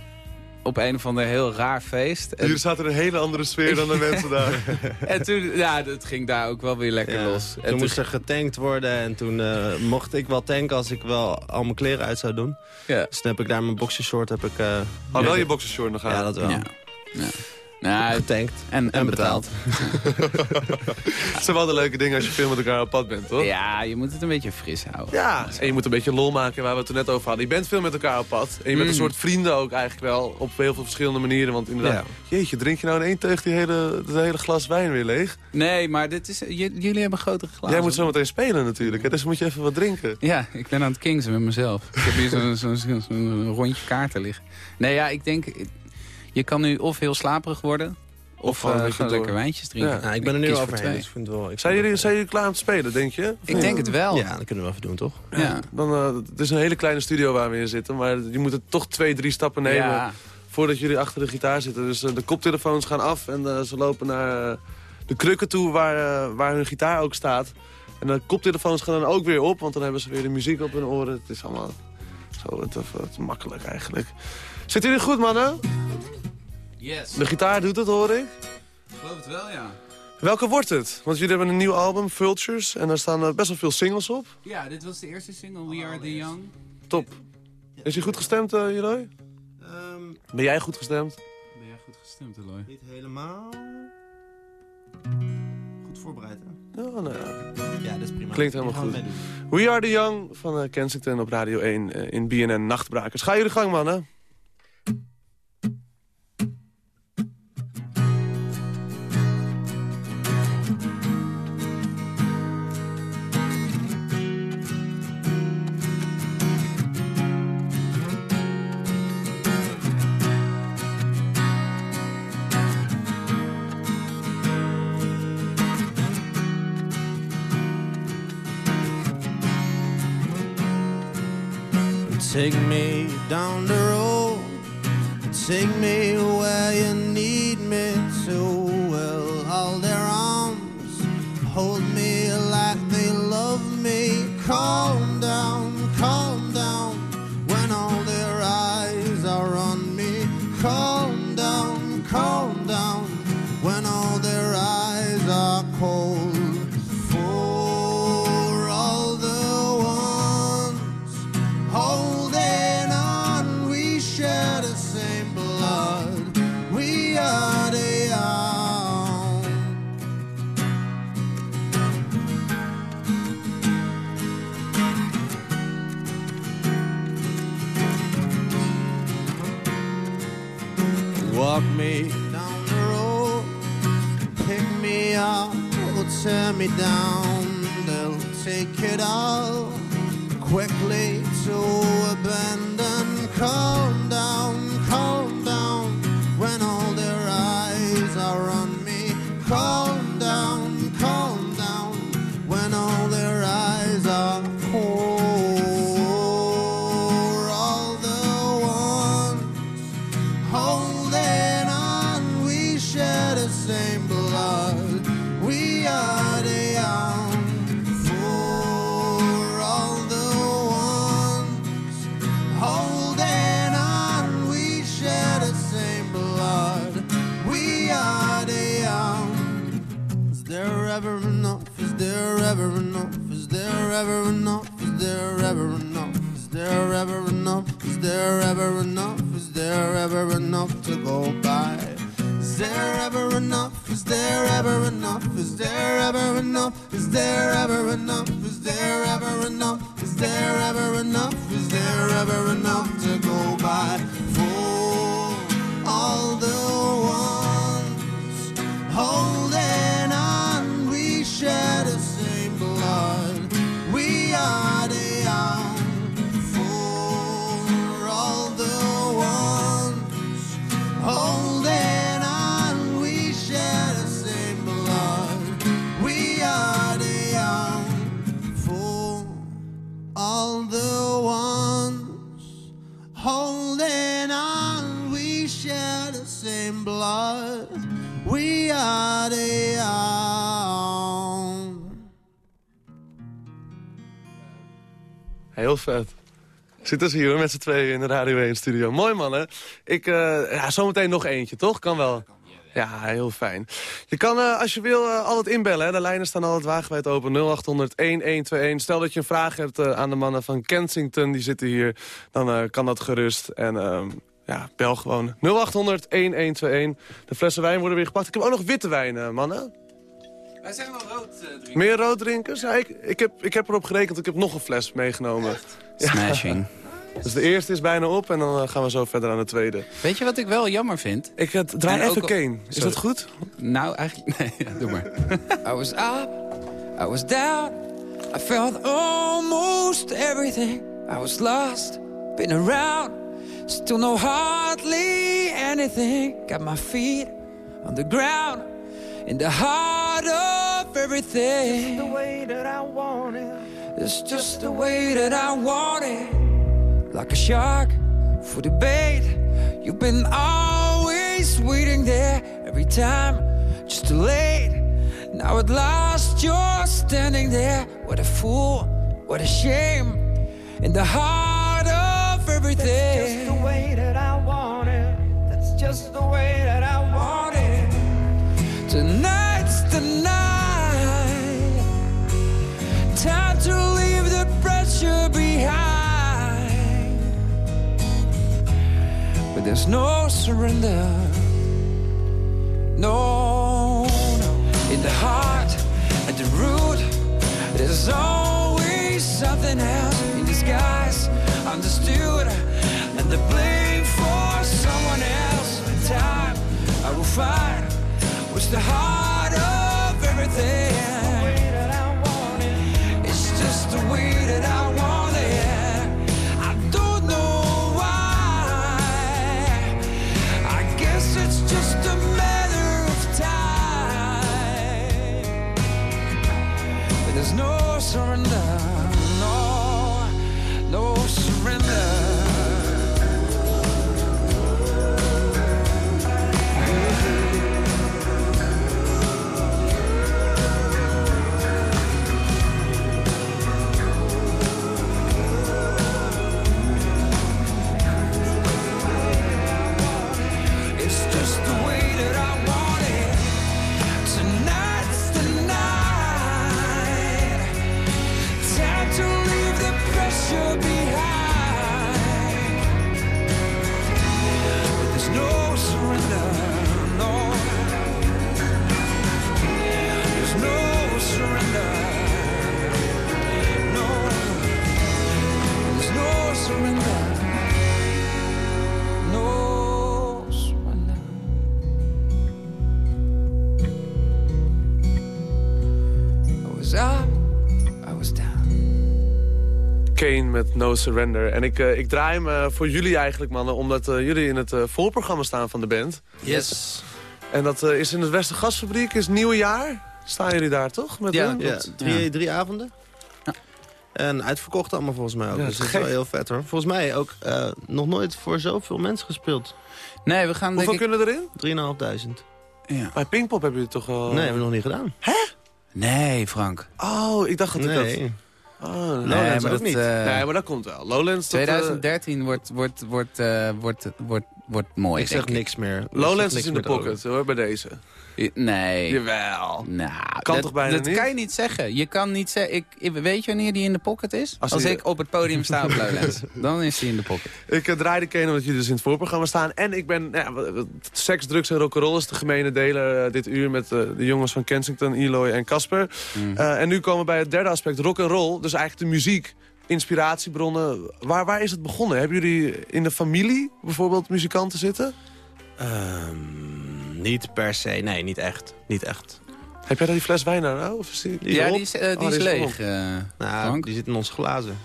op een of ander heel raar feest. En, Jullie zaten in een hele andere sfeer dan de mensen daar. en toen, ja, het ging daar ook wel weer lekker Ja. los. En Toen moest er getankt worden en toen eh, mocht ik wel tanken als ik wel al mijn kleren uit zou doen. Ja. Dus toen heb ik daar mijn boxershort heb ik... eh, Oh, wel je boxershort nog aan. Ja, dat wel. Ja. Ja. Nou, Getankt. en, en betaald. Dat zijn wel de leuke dingen als je veel met elkaar op pad bent, toch? Ja, je moet het een beetje fris houden. Ja, en je moet een beetje lol maken waar we het er net over hadden. Je bent veel met elkaar op pad. En je bent een Mm. soort vrienden ook eigenlijk wel. Op heel veel verschillende manieren. Want inderdaad, jeetje, drink je nou in één teug die hele, dat hele glas wijn weer leeg? Nee, maar dit is, jullie hebben grotere glazen. Jij moet zo meteen spelen natuurlijk. Hè? Dus moet je even wat drinken. Ja, ik ben aan het kingsen met mezelf. Ik heb hier zo'n zo'n rondje kaarten liggen. Nee, ja, ik denk... Je kan nu of heel slaperig worden... Of, Of gewoon eh, gewoon lekker wijntjes drinken. Ja. Nou, ik ben er nu voor overheen, twee. dus ik vind het wel... Ik Zijn jullie, het zijn jullie klaar om te spelen, denk je? Of Ik denk het wel. Ja, dat kunnen we even doen, toch? Ja. Dan, eh, het is een hele kleine studio waar we in zitten. Maar je moet er toch twee, drie stappen nemen Ja. voordat jullie achter de gitaar zitten. Dus eh, de koptelefoons gaan af en eh, ze lopen naar de krukken toe waar, waar hun gitaar ook staat. En de koptelefoons gaan dan ook weer op, want dan hebben ze weer de muziek op hun oren. Het is allemaal zo te, te makkelijk eigenlijk. Zitten jullie goed, mannen? Yes. De gitaar doet het, hoor ik. Ik geloof het wel, ja. Welke wordt het? Want jullie hebben een nieuw album, Vultures. En daar staan eh, best wel veel singles op. Ja, dit was de eerste single, We Are The Young. Top. Is je goed gestemd, uh, Jeroen? Ehm, Ben jij goed gestemd? Ben jij goed gestemd, Eloy? niet helemaal... Goed voorbereid, hè? Ja, nou ja. Ja, dat is prima. Klinkt helemaal goed. We Are The Young van eh, Kensington op Radio 1 eh, in BNN Nachtbrakers. Ga jullie gang, mannen. Take me down the road. Take me where you need me to. Tear me down. They'll take it all quickly to abandon. Calm Zitten ze hier met z'n tweeën in de Radio 1 studio. Mooi man, hè? Ik, eh ja, zometeen nog eentje, toch? Kan wel. Ja, heel fijn. Je kan, eh, als je wil, eh, altijd inbellen. Hè? De lijnen staan altijd wagenwijd open. 0800-1121. Stel dat je een vraag hebt eh, aan de mannen van Kensington. Die zitten hier. Dan eh, kan dat gerust. En ehm, ja, bel gewoon. 0800-1121. De flessen wijn worden weer gepakt. Ik heb ook nog witte wijn, eh, mannen. Wij zijn wel rood drinken. Meer rooddrinkers? Ja, ik, ik, heb, ik heb erop gerekend. Ik heb nog een fles meegenomen. Smashing. Dus de eerste is bijna op en dan eh, gaan we zo verder aan de tweede. Weet je wat ik wel jammer vind? Ik eh, draai En even Kane. Is Sorry. dat goed? Nou, eigenlijk... Nee, ja, doe maar. I was up, I was down, I felt almost everything. I was lost, been around, still know hardly anything. Got my feet on the ground, in the heart of everything. the way that I want it. It's just the way that I want it. Like a shark for the bait. You've been always waiting there every time, just too late. Now at last you're standing there. What a fool, what a shame. In the heart of everything. That's just the way that I want it. That's just the way that I want it. Tonight's there's no surrender. No, no. In the heart, at the root, there's always something else in disguise. Understood, and the blame for someone else. In time, I will find what's the heart of everything. No Surrender. En ik, eh, ik draai hem eh, voor jullie eigenlijk, mannen, omdat eh, jullie in het voorprogramma staan van de band. Yes. En dat is in het Westergasfabriek, is het nieuwe jaar. Staan jullie daar toch? Met Ja? Ja, drie, ja. drie avonden. En uitverkocht allemaal volgens mij ook. Ja, dus dat is wel heel vet hoor. Volgens mij ook eh, nog nooit voor zoveel mensen gespeeld. Nee, we gaan denk Hoeveel ik... kunnen erin? 3.500. Ja. Bij Pinkpop hebben jullie toch al... Nee, hebben we nog niet gedaan. Nee, Frank. Oh, ik dacht dat ik Nee. dat... Oh, Lowlands nee, maar ook dat, niet. eh, nee, maar dat komt wel. Lowlands... dat, eh, 2013 wordt, wordt, wordt, eh, wordt, wordt, wordt mooi, ik zeg denk niks meer. Lowlands is in de pocket, hoor, bij deze. Nee. Jawel. Nou, Kan dat, toch bijna dat niet? kan je niet zeggen. Je kan niet zeggen... Ik, ik- weet je wanneer die in de pocket is? Als Als, die- ik op het podium sta op Lowlands. dan is die in de pocket. Ik uh, draai de Kane omdat jullie dus in het voorprogramma staan. En ik ben... Nou ja, seks, drugs en rock'n'roll is de gemene deler eh, dit uur... met eh, de jongens van Kensington, Eloy en Casper. Mm. Eh, en nu komen we bij het derde aspect, rock'n'roll. Dus eigenlijk de muziek, inspiratiebronnen. Waar, waar is het begonnen? Hebben jullie in de familie bijvoorbeeld muzikanten zitten? Ehm, niet per se. Nee, niet echt. Niet echt. Heb jij daar die fles wijn nou? Of is die, die ja, die is, eh, die Oh, is die is leeg, eh, Nou, Frank. die zit in onze glazen.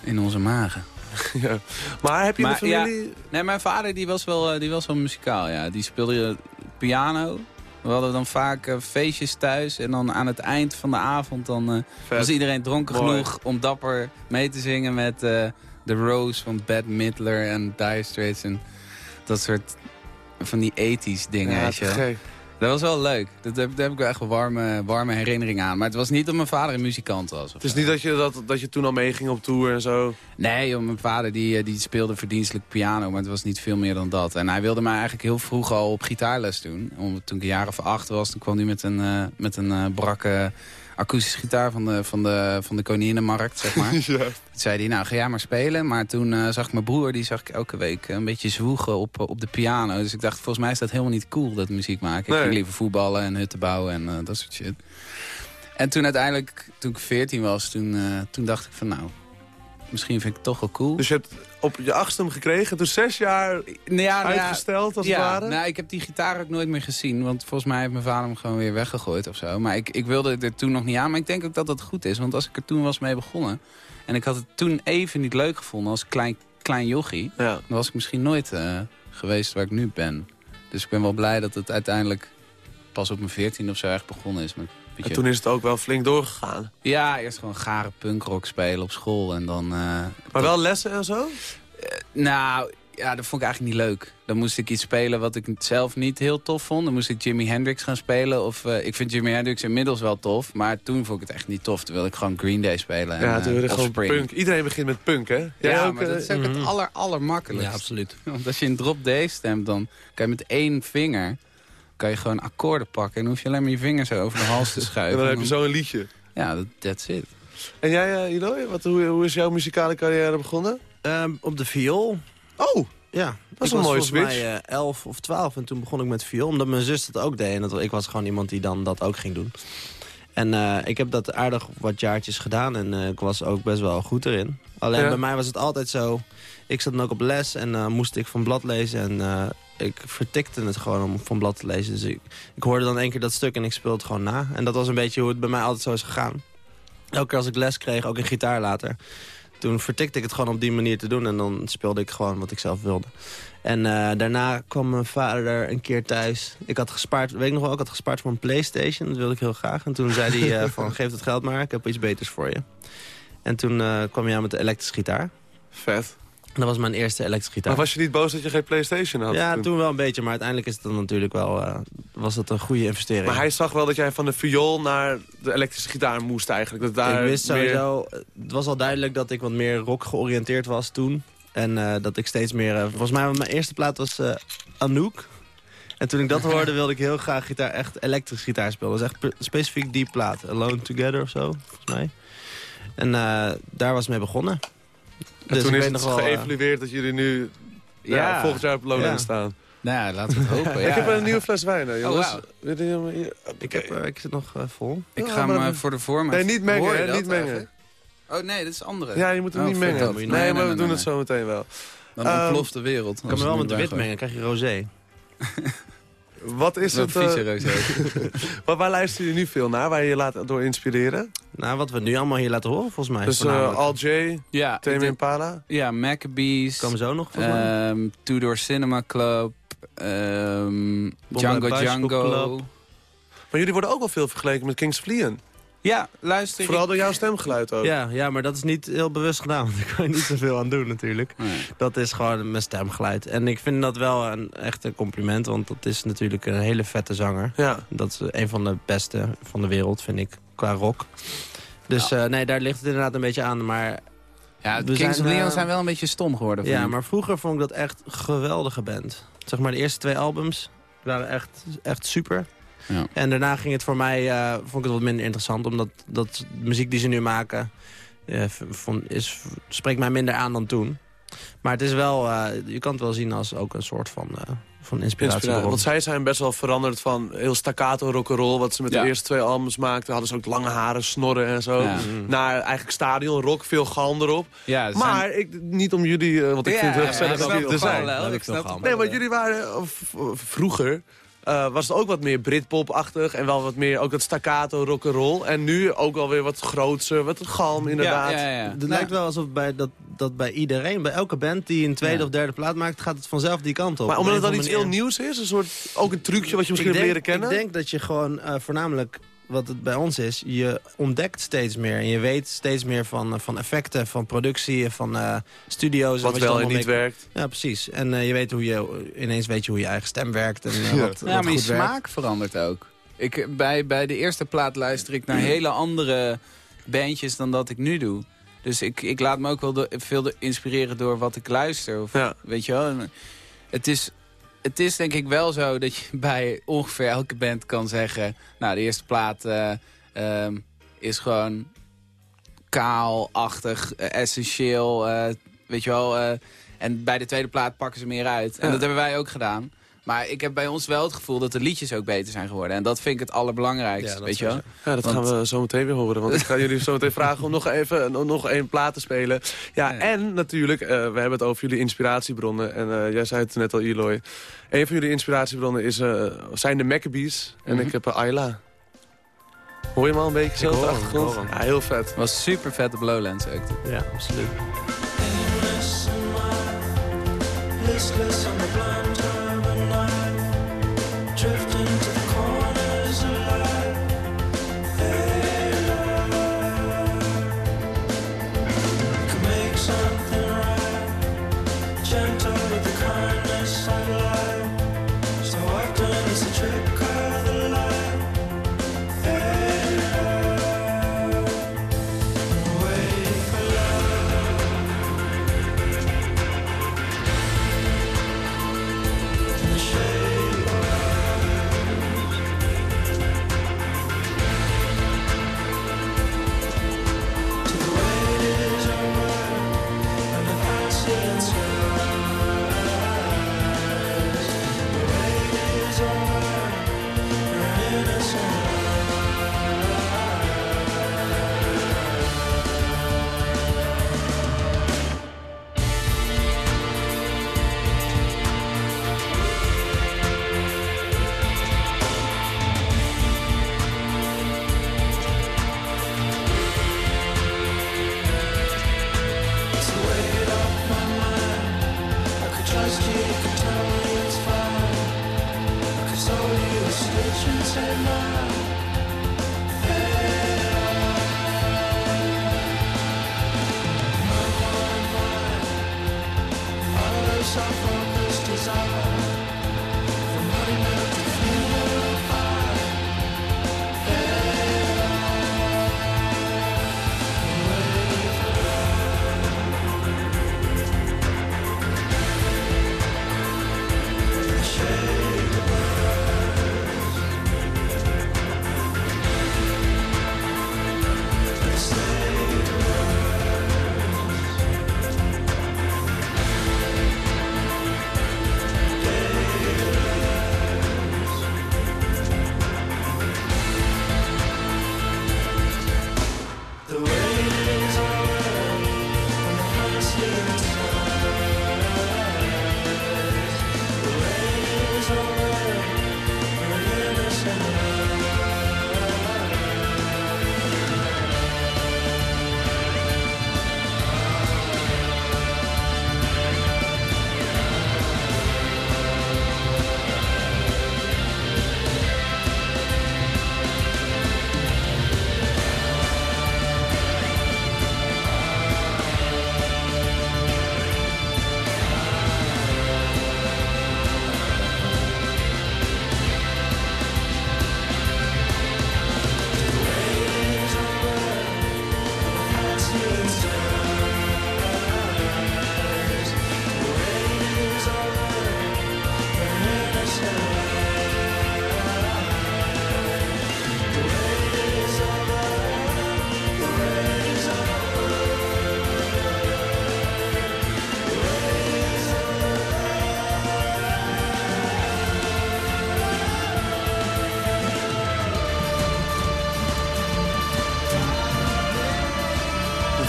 In onze magen. Ja. Maar heb je Maar, de familie... Nee, mijn vader die was wel, eh, die was wel muzikaal, ja. Die speelde piano. We hadden dan vaak feestjes thuis. En dan aan het eind van de avond dan, eh, was iedereen dronken Mooi. genoeg om dapper mee te zingen met eh The Rose van Bette Midler en Dire Straits. En dat soort van die ethisch dingen. Ja, weet je. Dat was wel leuk. Dat heb, daar heb ik wel echt een warme, warme herinnering aan. Maar het was niet dat mijn vader een muzikant was. Het is zo. niet dat je, dat, dat je toen al meeging op tour en zo. Nee, joh, mijn vader die, eh, die speelde verdienstelijk piano, maar het was niet veel meer dan dat. En hij wilde mij eigenlijk heel vroeg al op gitaarles doen. Om, toen ik een jaar of acht was, toen kwam hij met een, eh, met een eh, brakke akoestische gitaar van de, van de, van de Koninginnenmarkt, zeg maar. ja. Toen zei hij, nou ga jij maar spelen. Maar toen eh, zag ik mijn broer, die zag ik elke week een beetje zwoegen op, op de piano. Dus ik dacht, volgens mij is dat helemaal niet cool, dat muziek maken. Nee. Ik ging liever voetballen en hutten bouwen en eh, dat soort shit. En toen uiteindelijk, toen ik 14 was, toen, eh, toen dacht ik van nou, misschien vind ik het toch wel cool. Dus je hebt op je achtste hem gekregen, toen zes jaar Nou ja, nou ja, uitgesteld als ja, het ware. nou, ik heb die gitaar ook nooit meer gezien. Want volgens mij heeft mijn vader hem gewoon weer weggegooid of zo. Maar ik, ik wilde er toen nog niet aan. Maar ik denk ook dat dat goed is. Want als ik er toen was mee begonnen... en ik had het toen even niet leuk gevonden als klein, klein jochie... ja. dan was ik misschien nooit eh, geweest waar ik nu ben. Dus ik ben wel blij dat het uiteindelijk pas op mijn 14 of zo echt begonnen is. Met, En toen is het ook wel flink doorgegaan. Ja, eerst gewoon gare punkrock spelen op school. En dan... eh, Maar wel lessen en zo? Nou, ja, dat vond ik eigenlijk niet leuk. Dan moest ik iets spelen wat ik zelf niet heel tof vond. Dan moest ik Jimi Hendrix gaan spelen. Of eh, ik vind Jimi Hendrix inmiddels wel tof. Maar toen vond ik het echt niet tof. Toen wilde ik gewoon Green Day spelen. En, ja, eh, toen werd het gewoon punk. Iedereen begint met punk, hè? Jij Ja, ook, maar dat eh, is ook het aller, allermakkelijkst. Ja, absoluut. Want als je een drop D stemt, dan kan je met één vinger... kan je gewoon akkoorden pakken. En dan hoef je alleen maar je vinger zo over de hals te En schuiven. dan heb je zo een liedje. Ja, dat that's it. En jij, Eloy, wat, hoe, hoe is jouw muzikale carrière begonnen? Ehm, op de viool. Oh, Ja, is ik een was mooie volgens switch. mij eh, 11 of 12 en toen begon ik met viool. Omdat mijn zus dat ook deed en dat, ik was gewoon iemand die dan dat ook ging doen. En eh, ik heb dat aardig wat jaartjes gedaan en eh, ik was ook best wel goed erin. Alleen Ja. bij mij was het altijd zo, ik zat dan ook op les en eh, moest ik van blad lezen. En eh, ik vertikte het gewoon om van blad te lezen. Dus ik, ik hoorde dan één keer dat stuk en ik speelde het gewoon na. En dat was een beetje hoe het bij mij altijd zo is gegaan. Elke keer als ik les kreeg, ook in gitaar later... toen vertikte ik het gewoon op die manier te doen... en dan speelde ik gewoon wat ik zelf wilde. En eh, daarna kwam mijn vader een keer thuis. Ik had gespaard, weet ik nog wel, ik had gespaard voor een Playstation. Dat wilde ik heel graag. En toen zei hij eh, van, geef het geld maar, ik heb iets beters voor je. En toen eh, kwam hij aan met de elektrische gitaar. vet. Dat was mijn eerste elektrische gitaar. Maar was je niet boos dat je geen Playstation had? ja, toen wel een beetje, maar uiteindelijk is het dan natuurlijk wel, eh, was het een goede investering. Maar hij zag wel dat jij van de viool naar de elektrische gitaar moest eigenlijk. Dat daar ik wist meer- sowieso, het was al duidelijk dat ik wat meer rock georiënteerd was toen. En eh, dat ik steeds meer, eh, volgens mij mijn eerste plaat was Anouk. En toen ik dat hoorde wilde ik heel graag gitaar, echt elektrisch gitaar spelen. Dat was echt pe- specifiek die plaat, Alone Together of zo, volgens mij. En daar was mee begonnen. En Dus toen ik is het nog eh, geëvalueerd dat jullie nu ja, Ja. volgend jaar op Lowland Ja. staan. Nou ja, laten we het hopen. ja. Ik heb een nieuwe fles wijn, hè, jongens. hier- ik, heb, eh, ik zit nog eh, vol. Ik Ja, ga maar hem eh, voor de vorm. Nee, niet mengen, hè, niet mengen. Oh nee, dat is andere. Ja, je moet hem Oh, niet mengen. Nee, Nee, nee, maar we nee, doen het zo meteen wel. Dan Ehm, ontploft de wereld. Ik kan me wel met de wit mengen, dan krijg je rosé. Wat is Wat het... eh, waar, waar luister je nu veel naar? Waar je je laat door inspireren? Nou, wat we nu allemaal hier laten horen, volgens mij. Dus eh voornamelijk. Al J, ja, Tame Impala. ja, Maccabees. Komen zo nog, volgens mij. Ehm Tudor Cinema Club. ehm Django Django. Club. Maar jullie worden ook wel veel vergeleken met Kings of Leon. Ja, luister. Vooral ik- door jouw stemgeluid ook. Ja, ja, maar dat is niet heel bewust gedaan. Want daar kan je niet zoveel aan doen natuurlijk. Nee. Dat is gewoon mijn stemgeluid. En ik vind dat wel een echte compliment. Want dat is natuurlijk een hele vette zanger. Ja. Dat is een van de beste van de wereld, vind ik, qua rock. Dus eh, nee, daar ligt het inderdaad een beetje aan. Maar, Ja, de Kings zijn, of Leon eh, zijn wel een beetje stom geworden. ja, vind ik. maar vroeger vond ik dat echt een geweldige band. Zeg maar de eerste twee albums waren echt, echt super. Ja. En daarna ging het voor mij, eh, vond ik het wat minder interessant. Omdat dat de muziek die ze nu maken, eh, vond, is, spreekt mij minder aan dan toen. Maar het is wel, eh, je kan het wel zien als ook een soort van, eh, van inspiratie. Want zij zijn best wel veranderd van heel staccato rock'n'roll... wat ze met Ja. de eerste twee albums maakten. Hadden ze ook lange haren, snorren en zo. Ja. Naar eigenlijk stadion rock, veel galm erop. Ja, ze zijn- Maar ik, niet om jullie, eh, want ik Ja, vind het heel gezellig dat jullie er zijn. Nee, want jullie waren vroeger... eh, was het ook wat meer Britpop-achtig en wel wat meer ook dat staccato rock'n'roll. En nu ook alweer wat grootser, wat galm inderdaad. Ja, ja, ja. Het Nou, lijkt wel alsof bij, dat, dat bij iedereen, bij elke band die een tweede Ja. of derde plaat maakt, gaat het vanzelf die kant op. Maar omdat het dan iets heel nieuws is, een soort, ook een trucje wat je misschien hebt leren kennen. Ik denk dat je gewoon eh, voornamelijk, wat het bij ons is, je ontdekt steeds meer. En je weet steeds meer van, eh, van effecten, van productie, van eh, studio's. wat je wel en niet mee- werkt. Ja, precies. En eh, je weet hoe je, ineens weet je hoe je eigen stem werkt en Ja. wat, Ja, wat maar je werkt. smaak verandert ook. Ik, bij, bij de eerste plaat luister ik naar hele andere bandjes dan dat ik nu doe. Dus ik, ik laat me ook wel veel inspireren door wat ik luister. Of, Ja. Weet je wel? En Het is, het is denk ik wel zo dat je bij ongeveer elke band kan zeggen... Nou, de eerste plaat eh, ehm, is gewoon kaalachtig, eh, essentieel, eh, weet je wel. en bij de tweede plaat pakken ze meer uit. En Ja. dat hebben wij ook gedaan. Maar ik heb bij ons wel het gevoel dat de liedjes ook beter zijn geworden. En dat vind ik het allerbelangrijkste, Ja, dat weet je wel. Ja, dat Want- gaan we zo meteen weer horen. Want ik ga jullie zo meteen vragen om nog even nog- één plaat te spelen. Ja, Ja. en natuurlijk, eh, we hebben het over jullie inspiratiebronnen. En eh, jij zei het net al, Eloy. Een van jullie inspiratiebronnen is, eh, zijn de Maccabees. En Mhm. ik heb uh, Ayla. Hoor je hem al een beetje zo op de achtergrond? Ja, heel vet. was super vet op Lowlands ook. Ja, absoluut.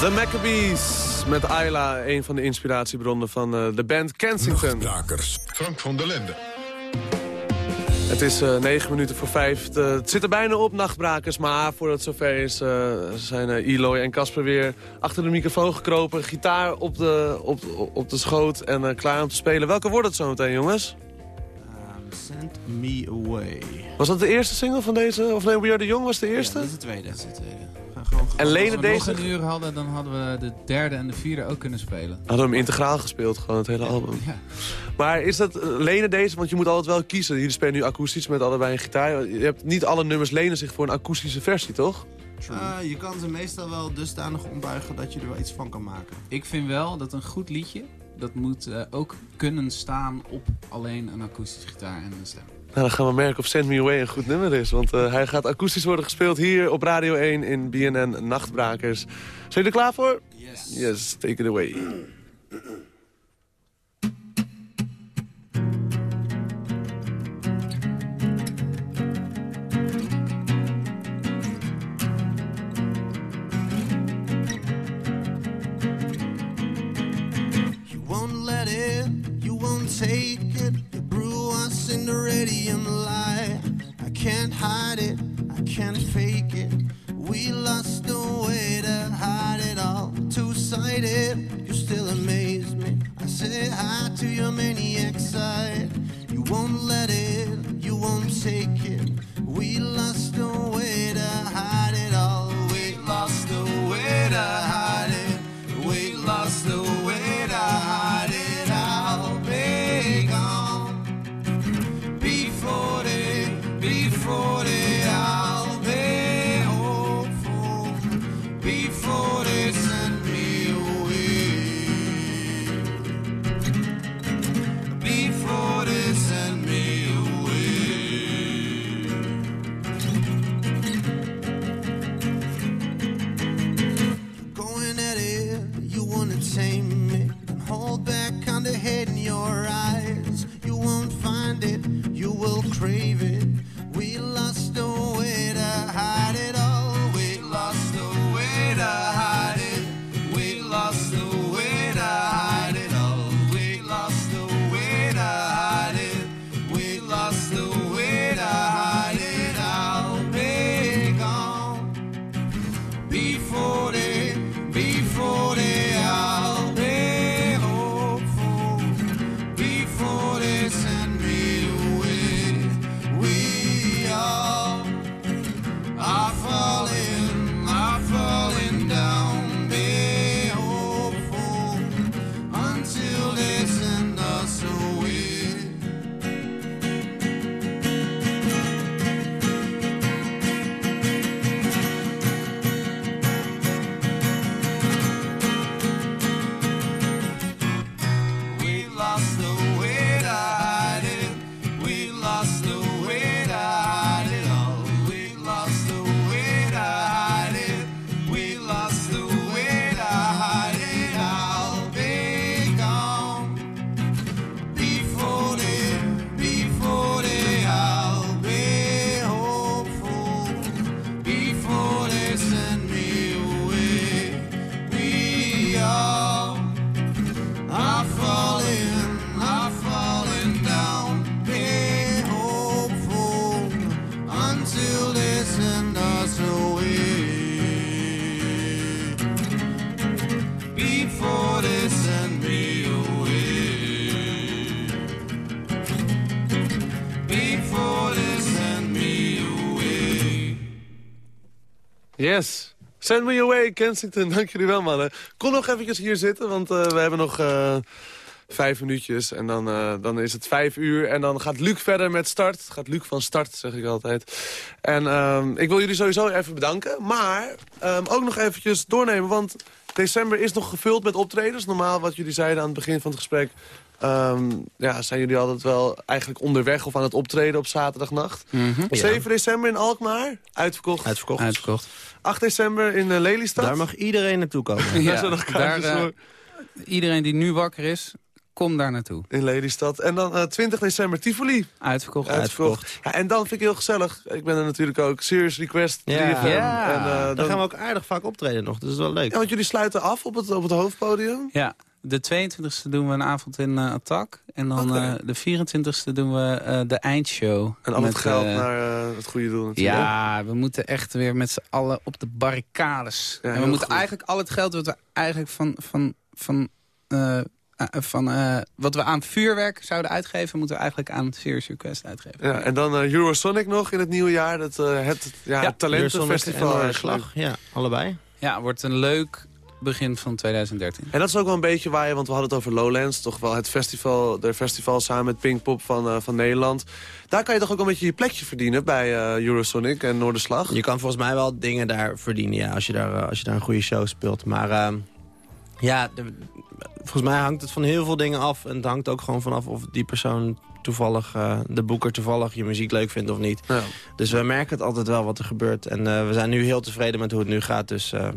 The Maccabees met Ayla, een van de inspiratiebronnen van eh, de band Kensington. Nachtbrakers. Frank van der Lende. Het is eh, negen minuten voor vijf. De- het zit er bijna op, nachtbrakers. Maar voordat het zover is, eh, zijn eh, Eloy en Casper weer achter de microfoon gekropen. Gitaar op de, op, op de schoot en eh, klaar om te spelen. Welke wordt het zo meteen, jongens? Um, send me away. Was dat de eerste single van deze? Of nee, We Are The Young was de eerste? Ja, dit is de tweede. Dat is het tweede. Gewoon en lenen Als we deze... nog een uur hadden, dan hadden we de derde en de vierde ook kunnen spelen. Hadden we hem integraal gespeeld, gewoon het hele album. Ja. Maar is dat eh, lenen deze? Want je moet altijd wel kiezen. Jullie spelen nu akoestisch met allebei een gitaar. Je hebt niet alle nummers lenen zich voor een akoestische versie, toch? Uh, je kan ze meestal wel dusdanig ombuigen dat je er wel iets van kan maken. Ik vind wel dat een goed liedje, dat moet eh, ook kunnen staan op alleen een akoestische gitaar en een stem. Nou, dan gaan we merken of Send Me Away een goed nummer is. Want eh, hij gaat akoestisch worden gespeeld hier op Radio 1 in BNN Nachtbrakers. Zijn jullie er klaar voor? Yes. Yes, take it away. Send me away, Kensington. Dank jullie wel, mannen. Kom nog eventjes hier zitten, want eh, we hebben nog eh, vijf minuutjes. En dan, eh, dan is het vijf uur. En dan gaat Luc verder met start. Gaat Luc van start, zeg ik altijd. En ehm, ik wil jullie sowieso even bedanken. Maar ehm, ook nog eventjes doornemen, want december is nog gevuld met optredens. Normaal, wat jullie zeiden aan het begin van het gesprek... ehm, ja, zijn jullie altijd wel eigenlijk onderweg of aan het optreden op zaterdagnacht. 7 december in Alkmaar, uitverkocht. Uitverkocht. Uitverkocht. 8 december in eh, Lelystad. Daar mag iedereen naartoe komen. Daar nog kaartjes daar, eh, voor. Iedereen die nu wakker is, kom daar naartoe. In Lelystad. En dan eh, 20 december Tivoli. Uitverkocht. Uitverkocht. Ja, en dan vind ik heel gezellig. Ik ben er natuurlijk ook. Serious Request. Ja. 3FM. Ja. En, eh, Dan dan- gaan we ook aardig vaak optreden nog, dus dat is wel leuk. Ja, want jullie sluiten af op het, op het hoofdpodium. Ja, de 22e doen we een avond in eh Attack. En dan eh, de 24e doen we eh, de eindshow. En al het geld naar eh, het goede doel natuurlijk. Ja, we moeten echt weer met z'n allen op de barricades. Ja, en we moeten goed. eigenlijk al het geld wat we eigenlijk van... van, van van eh, wat we aan vuurwerk zouden uitgeven... moeten we eigenlijk aan Serious Request uitgeven. Ja, en dan eh, Eurosonic nog in het nieuwe jaar. Dat, eh, het ja, Ja, het talentenfestival. En, eh, slag, ja, allebei. Ja, wordt een leuk begin van 2013. En dat is ook wel een beetje waar je, want we hadden het over Lowlands. Toch wel het festival, de festival samen met Pinkpop van, eh, van Nederland. Daar kan je toch ook een beetje je plekje verdienen bij eh, Eurosonic en Noorderslag. Je kan volgens mij wel dingen daar verdienen, ja, als je daar, eh, als je daar een goede show speelt. Maar ehm, ja, de- volgens mij hangt het van heel veel dingen af. En het hangt ook gewoon vanaf of die persoon toevallig, eh, de boeker toevallig je muziek leuk vindt of niet. Ja. Dus we merken het altijd wel wat er gebeurt. En eh, we zijn nu heel tevreden met hoe het nu gaat. Dus eh,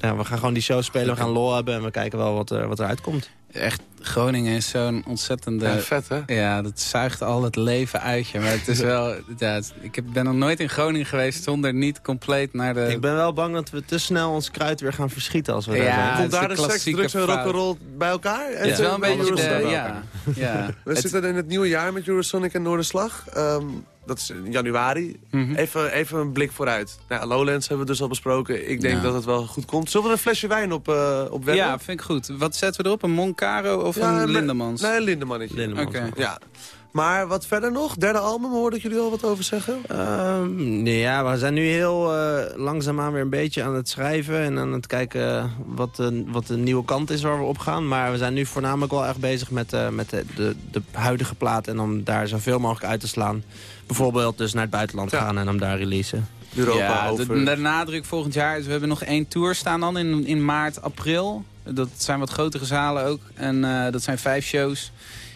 ja, we gaan gewoon die show spelen, we gaan lol hebben en we kijken wel wat er, wat er uitkomt. Echt, Groningen is zo'n ontzettende... Ja, vet hè? Ja, dat zuigt al het leven uit je. Maar het is wel... Ja, het- ik heb- ben nog nooit in Groningen geweest zonder niet compleet naar de... Ik ben wel bang dat we te snel ons kruid weer gaan verschieten als we Ja, daar zijn. het Komt is daar de de seks, drugs en rock'n'roll bij elkaar? En het is wel een beetje de... Ja, ja. We Het- zitten in het nieuwe jaar met Eurosonic en Noorderslag. Ehm, dat is in januari. Mhm. Even, even een blik vooruit. Nou, Lowlands hebben we dus al besproken. Ik denk Ja. dat het wel goed komt. Zullen we een flesje wijn op, eh op wedden? Ja, vind ik goed. Wat zetten we erop? Een Moncaro of Ja, een Lindemans? Nee, een Lindemannetje. Lindemans. Oké. Ja. Maar wat verder nog? Derde album, hoorde ik jullie al wat over zeggen? Ehm, nee, ja, we zijn nu heel eh, langzaamaan weer een beetje aan het schrijven... en aan het kijken wat de, wat de nieuwe kant is waar we op gaan. Maar we zijn nu voornamelijk wel echt bezig met, eh, met de, de, de huidige plaat... en om daar zoveel mogelijk uit te slaan. Bijvoorbeeld dus naar het buitenland Ja. gaan en hem daar releasen. Europa ja, de, over... de nadruk volgend jaar is... We hebben nog één tour staan dan in, in maart, april. Dat zijn wat grotere zalen ook. En eh, dat zijn vijf shows.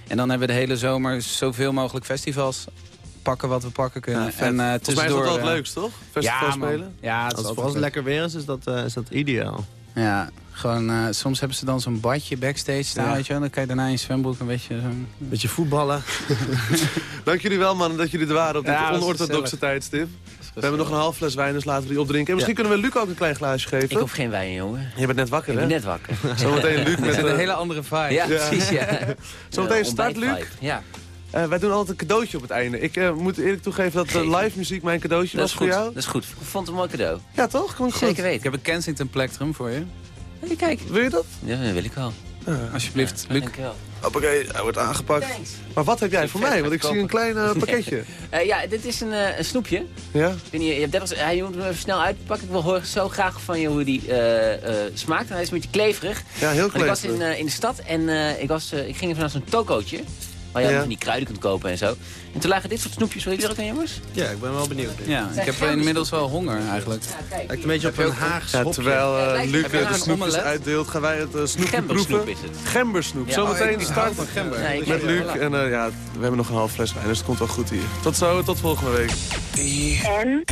En dan hebben we de hele zomer zoveel mogelijk festivals. Pakken wat we pakken kunnen. Ja, en, eh, Volgens mij is dat wel het eh, leukst, toch? Festival ja, man. spelen? Ja, het is Als, het lekker weer is, is dat, is dat ideaal. Ja, gewoon, eh, soms hebben ze dan zo'n badje backstage staan, Ja. weet je wel. Dan kan je daarna in je zwembroek een beetje zo... Beetje voetballen. Dank jullie wel, man, dat jullie er waren op dit Ja, onorthodoxe tijdstip. We hebben nog een half fles wijn, dus laten we die opdrinken. En misschien kunnen we Luc ook een klein glaasje geven. Ik hoef geen wijn, jongen. Je bent net wakker, Ik hè? ben net wakker. Zometeen Luc met... een hele andere vibe. Ja, Ja. precies, ja. Zometeen start, Luc. Ja, Eh, wij doen altijd een cadeautje op het einde. Ik eh, moet eerlijk toegeven dat de live muziek mijn cadeautje dat was is voor jou. Dat is goed. Ik vond het een mooi cadeau. Ja, toch? Kom ik goed. Zeker Ik weten. heb een Kensington Plectrum voor je. Hey, kijk. Wil je dat? Ja, dat wil ik wel. Alsjeblieft, Ja, Luc. Dankjewel. Hoppakee, hij wordt aangepakt. Maar wat heb jij voor mij? Want ik zie een klein eh, pakketje. Eh, ja, dit is een, eh, een snoepje. Ja? Ik weet niet, je, hebt 30, hij moet hem even snel uitpakken. Ik wil horen zo graag van je hoe die eh, eh, smaakt. Hij is een beetje kleverig. Ja, heel Want ik was in, eh, in de stad en eh, ik, was, eh, ik ging even naar zo'n tokootje. Waar je Ja. van die kruiden kunt kopen en zo. En toen lagen dit soort snoepjes. Wil je er ook aan, jongens? Ja, ik ben wel benieuwd. Ja, ik heb inmiddels wel honger eigenlijk. Ja, kijk. Lijkt een beetje op een Haags Ja, hopje. terwijl eh, lijkt- Luc de snoepjes omelet? uitdeelt, gaan wij het uh, snoepje Gembersnoep proeven. is het. Gembersnoep. Ja. Zometeen Oh, ik start van gember. Nee, ik met weet Luc. En eh, ja, we hebben nog een half fles wijn, dus het komt wel goed hier. Tot zo, tot volgende week. En